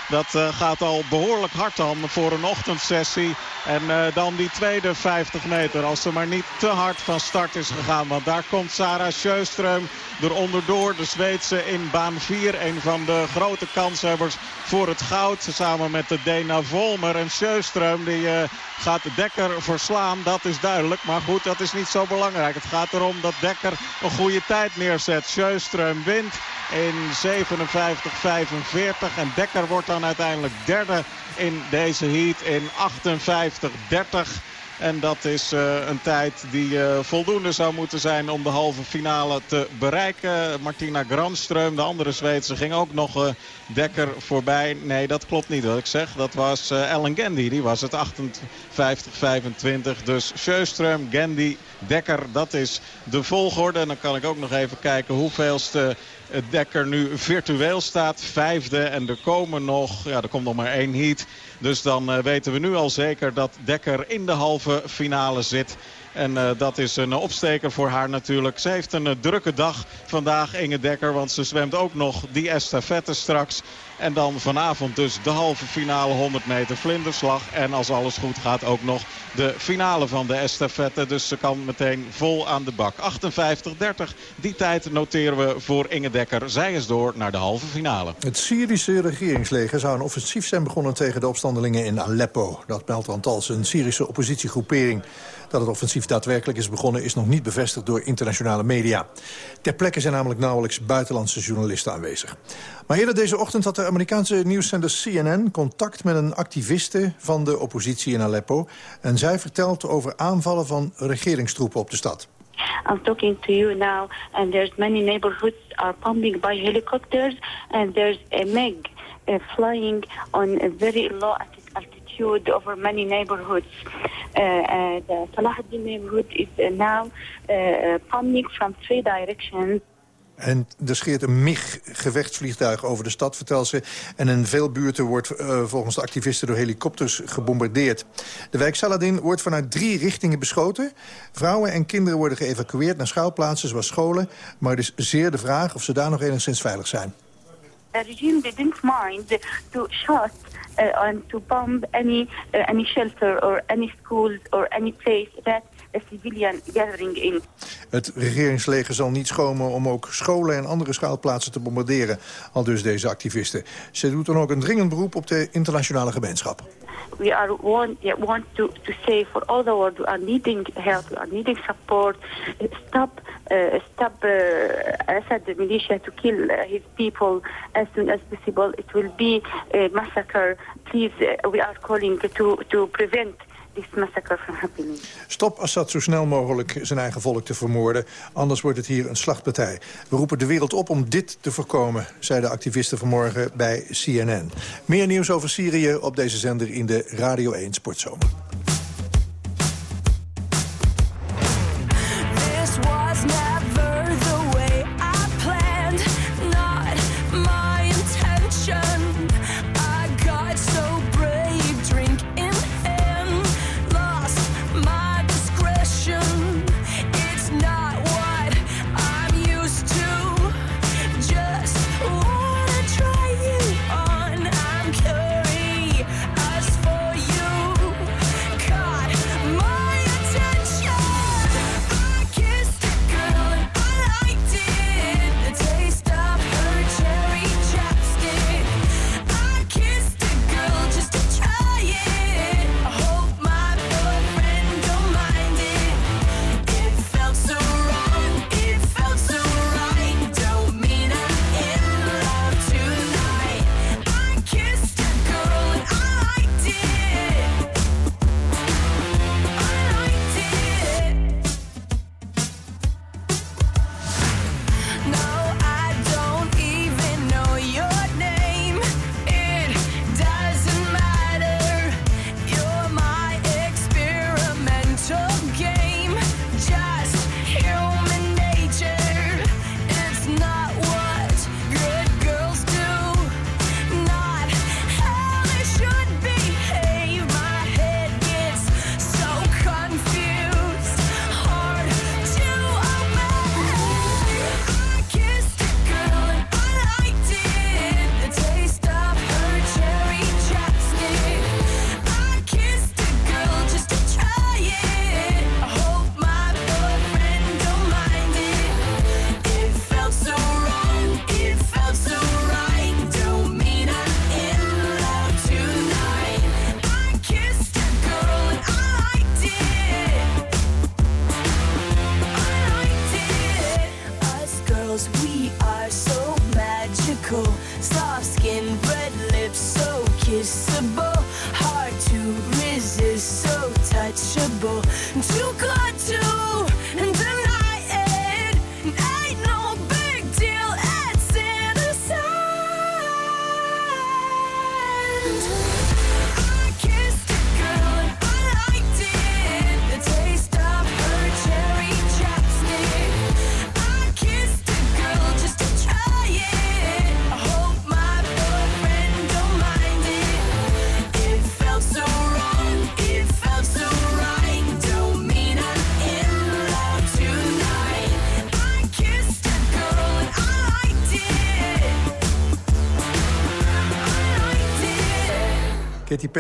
Dat uh, gaat al behoorlijk hard dan voor een ochtendsessie. En uh, dan die tweede 50 meter. Als ze maar niet te hard van start is gegaan. Want daar komt Sarah Sjöström eronder door. De Zweedse in baan 4. Een van de grote kanshebbers voor het goud. Samen met de Dena Volmer. En Sjöström die uh, gaat Dekker verslaan. Dat is duidelijk. Maar goed, dat is niet zo belangrijk. Het gaat erom dat Dekker een goede tijd neerzet. Sjöström wint in 57-45. En Dekker wordt dan uiteindelijk derde in deze heat in 58-30. En dat is uh, een tijd die uh, voldoende zou moeten zijn om de halve finale te bereiken. Martina Granström, de andere Zweedse, ging ook nog uh, Dekker voorbij. Nee, dat klopt niet wat ik zeg. Dat was Ellen Gandy, die was het 58-25. Dus Sjöström, Gandy, Dekker, dat is de volgorde. En dan kan ik ook nog even kijken hoeveelste Dekker nu virtueel staat. Vijfde en er komen nog, ja er komt nog maar één heat. Dus dan uh, weten we nu al zeker dat Dekker in de halve finale zit. En uh, dat is een opsteker voor haar natuurlijk. Ze heeft een uh, drukke dag vandaag, Inge Dekker. Want ze zwemt ook nog die estafette straks. En dan vanavond dus de halve finale 100 meter vlinderslag. En als alles goed gaat ook nog de finale van de estafette. Dus ze kan meteen vol aan de bak. 58-30. Die tijd noteren we voor Inge Dekker. Zij is door naar de halve finale. Het Syrische regeringsleger zou een offensief zijn begonnen tegen de opstandelingen in Aleppo. Dat meldt Antals, een Syrische oppositiegroepering. Dat het offensief daadwerkelijk is begonnen is nog niet bevestigd door internationale media. Ter plekke zijn namelijk nauwelijks buitenlandse journalisten aanwezig. Maar eerder deze ochtend had de Amerikaanse nieuwszender CNN contact met een activiste van de oppositie in Aleppo. En zij vertelt over aanvallen van regeringstroepen op de stad. I'm talking to you now, and there's many neighborhoods are bombing by helicopters, and there's a MiG flying on a very low altitude over many neighborhoods. Uh, uh, the Salahuddin neighborhood is now bombing from three directions. En er scheert een MIG-gevechtsvliegtuig over de stad, vertelt ze. En in veel buurten wordt uh, volgens de activisten door helikopters gebombardeerd. De wijk Saladin wordt vanuit drie richtingen beschoten. Vrouwen en kinderen worden geëvacueerd naar schuilplaatsen zoals scholen. Maar het is zeer de vraag of ze daar nog enigszins veilig zijn. The regime didn't mind to shot uh, and to bomb any, uh, any shelter or any schools or any place that civilian gathering in. Het regeringsleger zal niet schomen om ook scholen en andere schuilplaatsen te bombarderen, al dus deze activisten. Ze doet dan ook een dringend beroep op de internationale gemeenschap. We are want, want to, to say for all the world, we are needing help, we are needing support. Stop, uh, stop uh, Assad the militia to kill uh, his people as soon as possible. It will be a massacre. Please, uh, we are calling to, to prevent this massacre from happening. Stop Assad zo snel mogelijk zijn eigen volk te vermoorden. Anders wordt het hier een slachtpartij. We roepen de wereld op om dit te voorkomen, zeiden activisten vanmorgen bij CNN. Meer nieuws over Syrië op deze zender in de Radio 1 Sportzomer.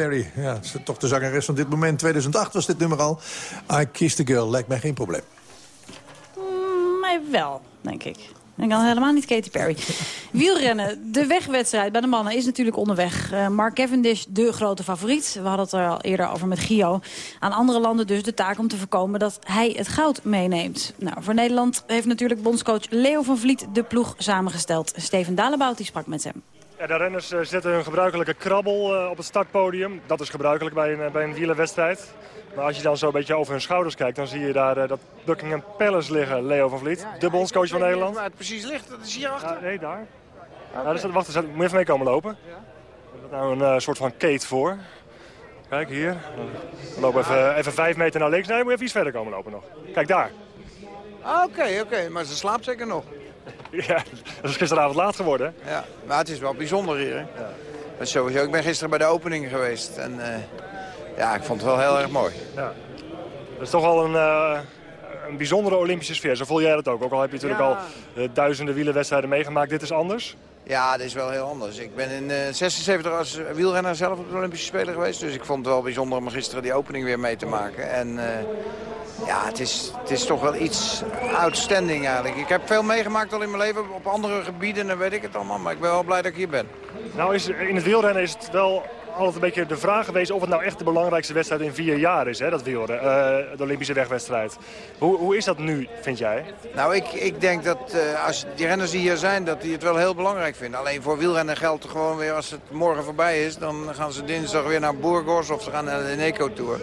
Perry, ja, is toch de zangeres van dit moment. 2008 was dit nummer al. I Kissed a Girl, lijkt mij geen probleem. Mm, mij wel, denk ik. Ik kan helemaal niet Katy Perry. Wielrennen, de wegwedstrijd bij de mannen is natuurlijk onderweg. Eh, Mark Cavendish, de grote favoriet. We hadden het er al eerder over met Gio. Aan andere landen dus de taak om te voorkomen dat hij het goud meeneemt. Nou, voor Nederland heeft natuurlijk bondscoach Leo van Vliet de ploeg samengesteld. Steven Dalebout die sprak met hem. Ja, de renners eh, zetten hun gebruikelijke krabbel eh, op het startpodium. Dat is gebruikelijk bij een, eh, bij een wielerwedstrijd. Maar als je dan zo een beetje over hun schouders kijkt... dan zie je daar dat Buckingham Palace liggen, Leo van Vliet. de bondscoach van Nederland. Waar het precies ligt, dat is hier achter. Ja, nee, daar. Ja, daar staat, wacht moet je even mee komen lopen. Er staat nou een soort van kate voor. Kijk, hier. We lopen even, even vijf meter naar links. Nee, moet je even iets verder komen lopen nog. Kijk, daar. Ah, Oké, oké, maar ze slaapt zeker nog. Ja, dat is gisteravond laat geworden. Ja, maar het is wel bijzonder hier. Hè? Sowieso. Ik ben gisteren bij de opening geweest en eh, ja, ik vond het wel heel erg mooi. Ja. Dat is toch wel een, eh, een bijzondere Olympische sfeer. Zo voel jij dat ook. Ook al heb je natuurlijk Ja. al eh, duizenden wielerwedstrijden meegemaakt. Dit is anders. Ja, dit is wel heel anders. Ik ben in eh 76 als wielrenner zelf op de Olympische Spelen geweest. Dus ik vond het wel bijzonder om gisteren die opening weer mee te maken. En ja, het is, het is toch wel iets outstanding eigenlijk. Ik heb veel meegemaakt al in mijn leven op andere gebieden en weet ik het allemaal. Maar ik ben wel blij dat ik hier ben. Nou, is, in het wielrennen is het wel altijd een beetje de vraag geweest... of het nou echt de belangrijkste wedstrijd in vier jaar is, hè, dat wielrennen. eh, de Olympische wegwedstrijd. Hoe, hoe is dat nu, vind jij? Nou, ik, ik denk dat eh, als die renners die hier zijn, dat die het wel heel belangrijk vinden. Alleen voor wielrennen geldt er gewoon weer, als het morgen voorbij is... dan gaan ze dinsdag weer naar Burgos of ze gaan naar de Neco Tour.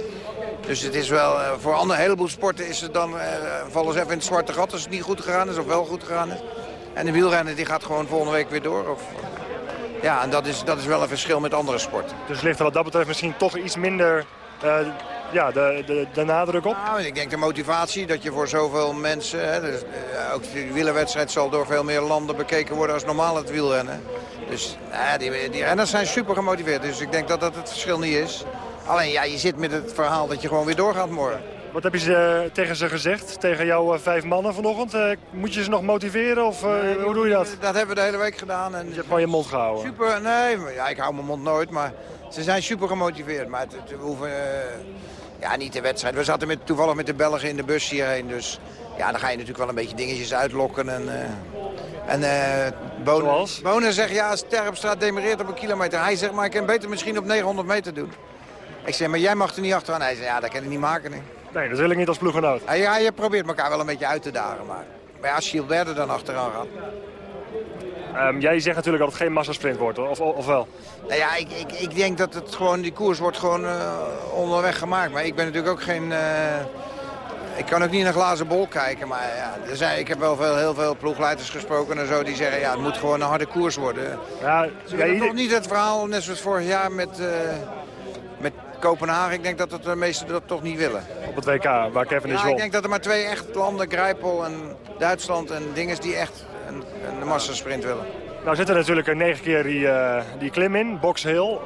Dus het is wel, eh, voor een heleboel sporten is het dan, vallen ze even in het zwarte gat als het niet goed gegaan is of wel goed gegaan is. En de wielrennen die gaat gewoon volgende week weer door. Of, ja, en dat is, dat is wel een verschil met andere sporten. Dus ligt er wat dat betreft misschien toch iets minder eh, ja, de, de, de nadruk op? Nou, ik denk de motivatie dat je voor zoveel mensen... Hè, dus, eh, ook de wielerwedstrijd zal door veel meer landen bekeken worden als normaal het wielrennen. Dus nou, die, die renners zijn super gemotiveerd. Dus ik denk dat dat het verschil niet is. Alleen ja, je zit met het verhaal dat je gewoon weer doorgaat morgen. Wat heb je ze, tegen ze gezegd? Tegen jouw eh, vijf mannen vanochtend? Eh, moet je ze nog motiveren of eh, hoe doe je dat? Dat hebben we de hele week gedaan. En Je hebt gewoon je mond gehouden. Super, nee, ja, ik hou mijn mond nooit, maar ze zijn super gemotiveerd. Maar het, we hoeven, eh, ja, niet de wedstrijd. We zaten met, toevallig met de Belgen in de bus hierheen, dus ja, dan ga je natuurlijk wel een beetje dingetjes uitlokken. En, eh en eh Bonen, Bonen zegt, ja, Terpstra demereert op een kilometer. Hij zegt, maar ik kan beter misschien op 900 meter doen. Ik zeg, maar jij mag er niet achteraan. Hij zegt, ja, dat kan ik niet maken. Nee, Nee, dat wil ik niet als ploeggenoot. Ja, ja, je probeert elkaar wel een beetje uit te dagen, maar... Maar ja, als Gilbert er dan achteraan gaat... Ehm, jij zegt natuurlijk dat het geen massasprint wordt, of, of, wel? Nou ja, ik, ik, ik denk dat het gewoon, die koers wordt gewoon eh, onderweg gemaakt. Maar ik ben natuurlijk ook geen... eh, ik kan ook niet in een glazen bol kijken. Maar ja, er zijn, ik heb wel veel, heel veel ploegleiders gesproken en zo. Die zeggen, ja, het moet gewoon een harde koers worden. Ja, Ze willen toch niet het verhaal, net zoals vorig jaar met, eh, met Kopenhagen. Ik denk dat het de meesten dat toch niet willen. Op het WK, waar Kevin is ik denk dat er maar twee echt landen, Grijpel en Duitsland en dingen die echt een, een massasprint willen. Nou zit er natuurlijk een negen keer die, eh, die klim in, Box Hill.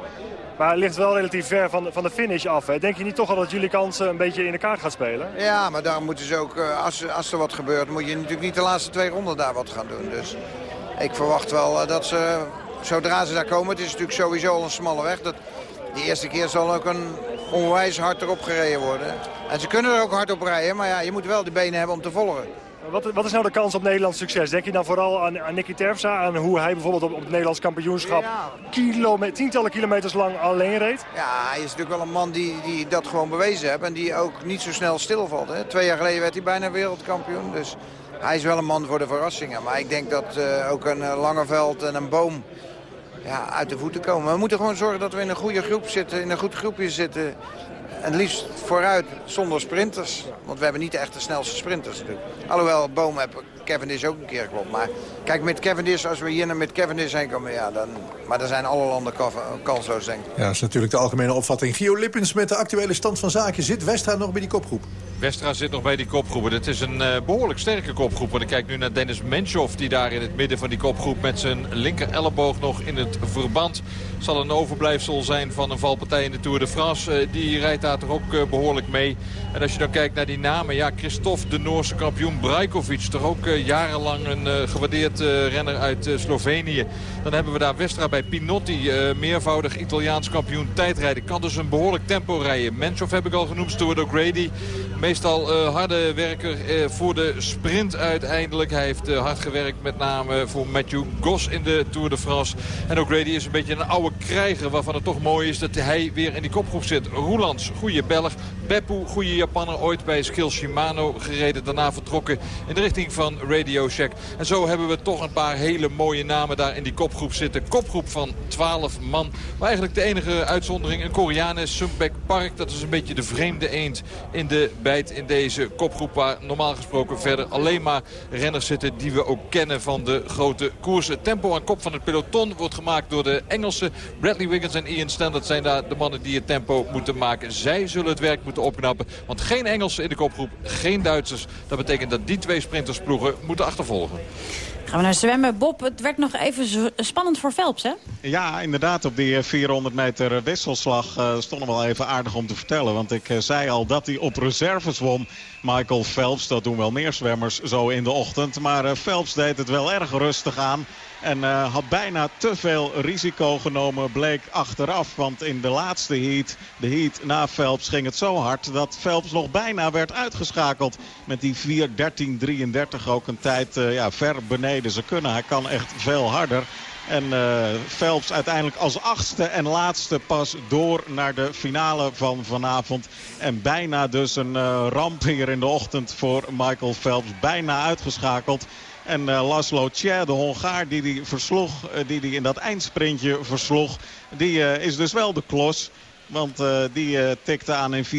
Maar het ligt wel relatief ver van, van de finish af. Hè. Denk je niet toch al dat jullie kansen een beetje in de kaart gaat spelen? Ja, maar daarom moeten ze ook, eh, als, als er wat gebeurt, moet je natuurlijk niet de laatste twee ronden daar wat gaan doen. Dus ik verwacht wel eh, dat ze, zodra ze daar komen, het is natuurlijk sowieso al een smalle weg. Dat, de eerste keer zal ook een onwijs hard erop gereden worden. En ze kunnen er ook hard op rijden, maar ja, je moet wel de benen hebben om te volgen. Wat, wat is nou de kans op Nederlands succes? Denk je dan vooral aan, aan Nicky Terpstra, aan hoe hij bijvoorbeeld op, op het Nederlands kampioenschap tientallen kilometers lang alleen reed? Ja, hij is natuurlijk wel een man die, die dat gewoon bewezen heeft en die ook niet zo snel stilvalt. Hè. Twee jaar geleden werd hij bijna wereldkampioen. Dus hij is wel een man voor de verrassingen. Maar ik denk dat eh, ook een uh, Langeveld en een Boom ja, uit de voeten komen. We moeten gewoon zorgen dat we in een goede groep zitten, in een goed groepje zitten. En liefst vooruit, zonder sprinters. Want we hebben niet echt de snelste sprinters natuurlijk. Alhoewel, Boom heb Cavendish ook een keer klopt. Maar kijk, met Cavendish, als we hier met Cavendish heen komen... Ja, dan, maar er zijn alle landen kalso's, denk ik. Ja, dat is natuurlijk de algemene opvatting. Gio Lippens met de actuele stand van zaken. Zit Westra nog bij die kopgroep? Westra zit nog bij die kopgroep. Het is een uh, behoorlijk sterke kopgroep. Want ik kijk nu naar Dennis Menshoff die daar in het midden van die kopgroep... met zijn linker elleboog nog in het verband... zal een overblijfsel zijn van een valpartij in de Tour de France. Uh, die rijdt daar toch ook uh, behoorlijk mee. En als je dan kijkt naar die namen... ja, Christophe, de Noorse kampioen, Brajkovic... toch ook jarenlang een gewaardeerd renner uit Slovenië. Dan hebben we daar Westra bij Pinotti. meervoudig Italiaans kampioen tijdrijden. Kan dus een behoorlijk tempo rijden. Menshoff heb ik al genoemd, Stuart O'Grady... Meestal uh, harde werker uh, voor de sprint uiteindelijk. Hij heeft uh, hard gewerkt met name voor Matthew Goss in de Tour de France. En O'Grady is een beetje een oude krijger waarvan het toch mooi is dat hij weer in die kopgroep zit. Roelands, goede Belg. Beppu, goede Japanner, ooit bij Skill Shimano gereden. Daarna vertrokken in de richting van Radio Shack. En zo hebben we toch een paar hele mooie namen daar in die kopgroep zitten. Kopgroep van 12 man. Maar eigenlijk de enige uitzondering een Koreaan is Sumbek Park. Dat is een beetje de vreemde eend in de in deze kopgroep. Waar normaal gesproken verder alleen maar renners zitten die we ook kennen van de grote koersen. Tempo aan kop van het peloton wordt gemaakt door de Engelsen. Bradley Wiggins en Ian Standard zijn daar de mannen die het tempo moeten maken. Zij zullen het werk moeten opknappen. Want geen Engelsen in de kopgroep, geen Duitsers. Dat betekent dat die twee sprintersploegen moeten achtervolgen. Gaan we naar zwemmen. Bob, het werd nog even spannend voor Phelps, hè? Ja, inderdaad. Op die 400 meter wisselslag uh, stond hem wel even aardig om te vertellen. Want ik zei al dat hij op reserves won. Michael Phelps, dat doen wel meer zwemmers zo in de ochtend. Maar uh, Phelps deed het wel erg rustig aan. En uh, had bijna te veel risico genomen, bleek achteraf. Want in de laatste heat, de heat na Phelps, ging het zo hard... dat Phelps nog bijna werd uitgeschakeld. Met die 4.13.33 ook een tijd uh, ja, ver beneden ze kunnen. Hij kan echt veel harder. En uh, Phelps uiteindelijk als achtste en laatste pas door naar de finale van vanavond. En bijna dus een uh, ramp hier in de ochtend voor Michael Phelps. Bijna uitgeschakeld. En uh, Laszlo Tjer, de Hongaar die die versloeg, uh, die die in dat eindsprintje versloeg, die uh, is dus wel de klos. Want die tikte aan in 4.13.40,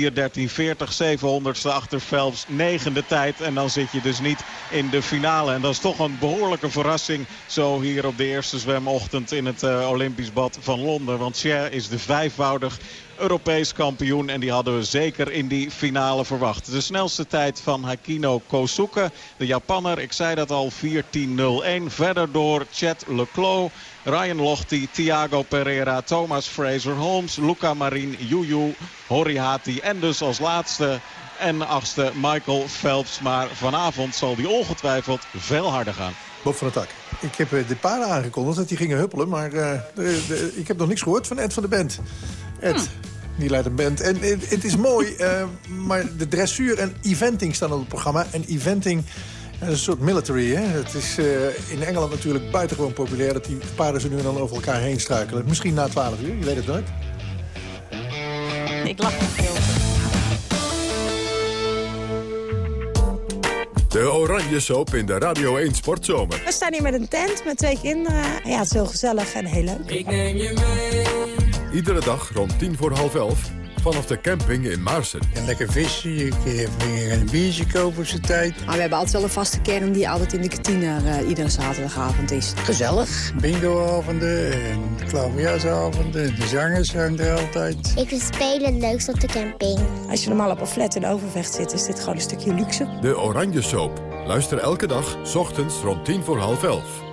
700ste achter Phelps, negende tijd. En dan zit je dus niet in de finale. En dat is toch een behoorlijke verrassing zo hier op de eerste zwemochtend in het Olympisch bad van Londen. Want Cher is de vijfvoudig Europees kampioen. En die hadden we zeker in die finale verwacht. De snelste tijd van Hakino Kosuke, de Japanner. Ik zei dat al, 14.01. Verder door Chet Leclos. Ryan Lochte, Thiago Pereira, Thomas Fraser Holmes, Luca Marin, Juju, Horihati en dus als laatste en achtste Michael Phelps. Maar vanavond zal die ongetwijfeld veel harder gaan. Bob van der Tak. Ik heb de paarden aangekondigd dat die gingen huppelen. Maar de, de, ik heb nog niks gehoord van Ed van de Band. Ed, hmm. die leidt een band. En het, het is mooi, uh, maar de dressuur en eventing staan op het programma. En eventing... Dat is een soort military, hè? Het is uh, in Engeland natuurlijk buitengewoon populair... dat die paarden zo nu en dan over elkaar heen struikelen. Misschien na 12 uur, je weet het nooit. Ik lach niet veel. De Oranje Soap in de Radio 1 Sportzomer. We staan hier met een tent met twee kinderen. Ja, het is heel gezellig en heel leuk. Ik neem je mee. Iedere dag rond tien voor half elf vanaf de camping in Maarsen. En lekker vissen, je kan een biertje kopen op zijn tijd. Maar we hebben altijd wel een vaste kern die altijd in de kantine uh, iedere zaterdagavond is. Gezellig. Bingoavonden en klaverjasavonden. De zangers zijn er altijd. Ik vind spelen het leukst op de camping. Als je normaal op een flat in Overvecht zit, is dit gewoon een stukje luxe. De Oranje Soap. Luister elke dag, s ochtends rond tien voor half elf.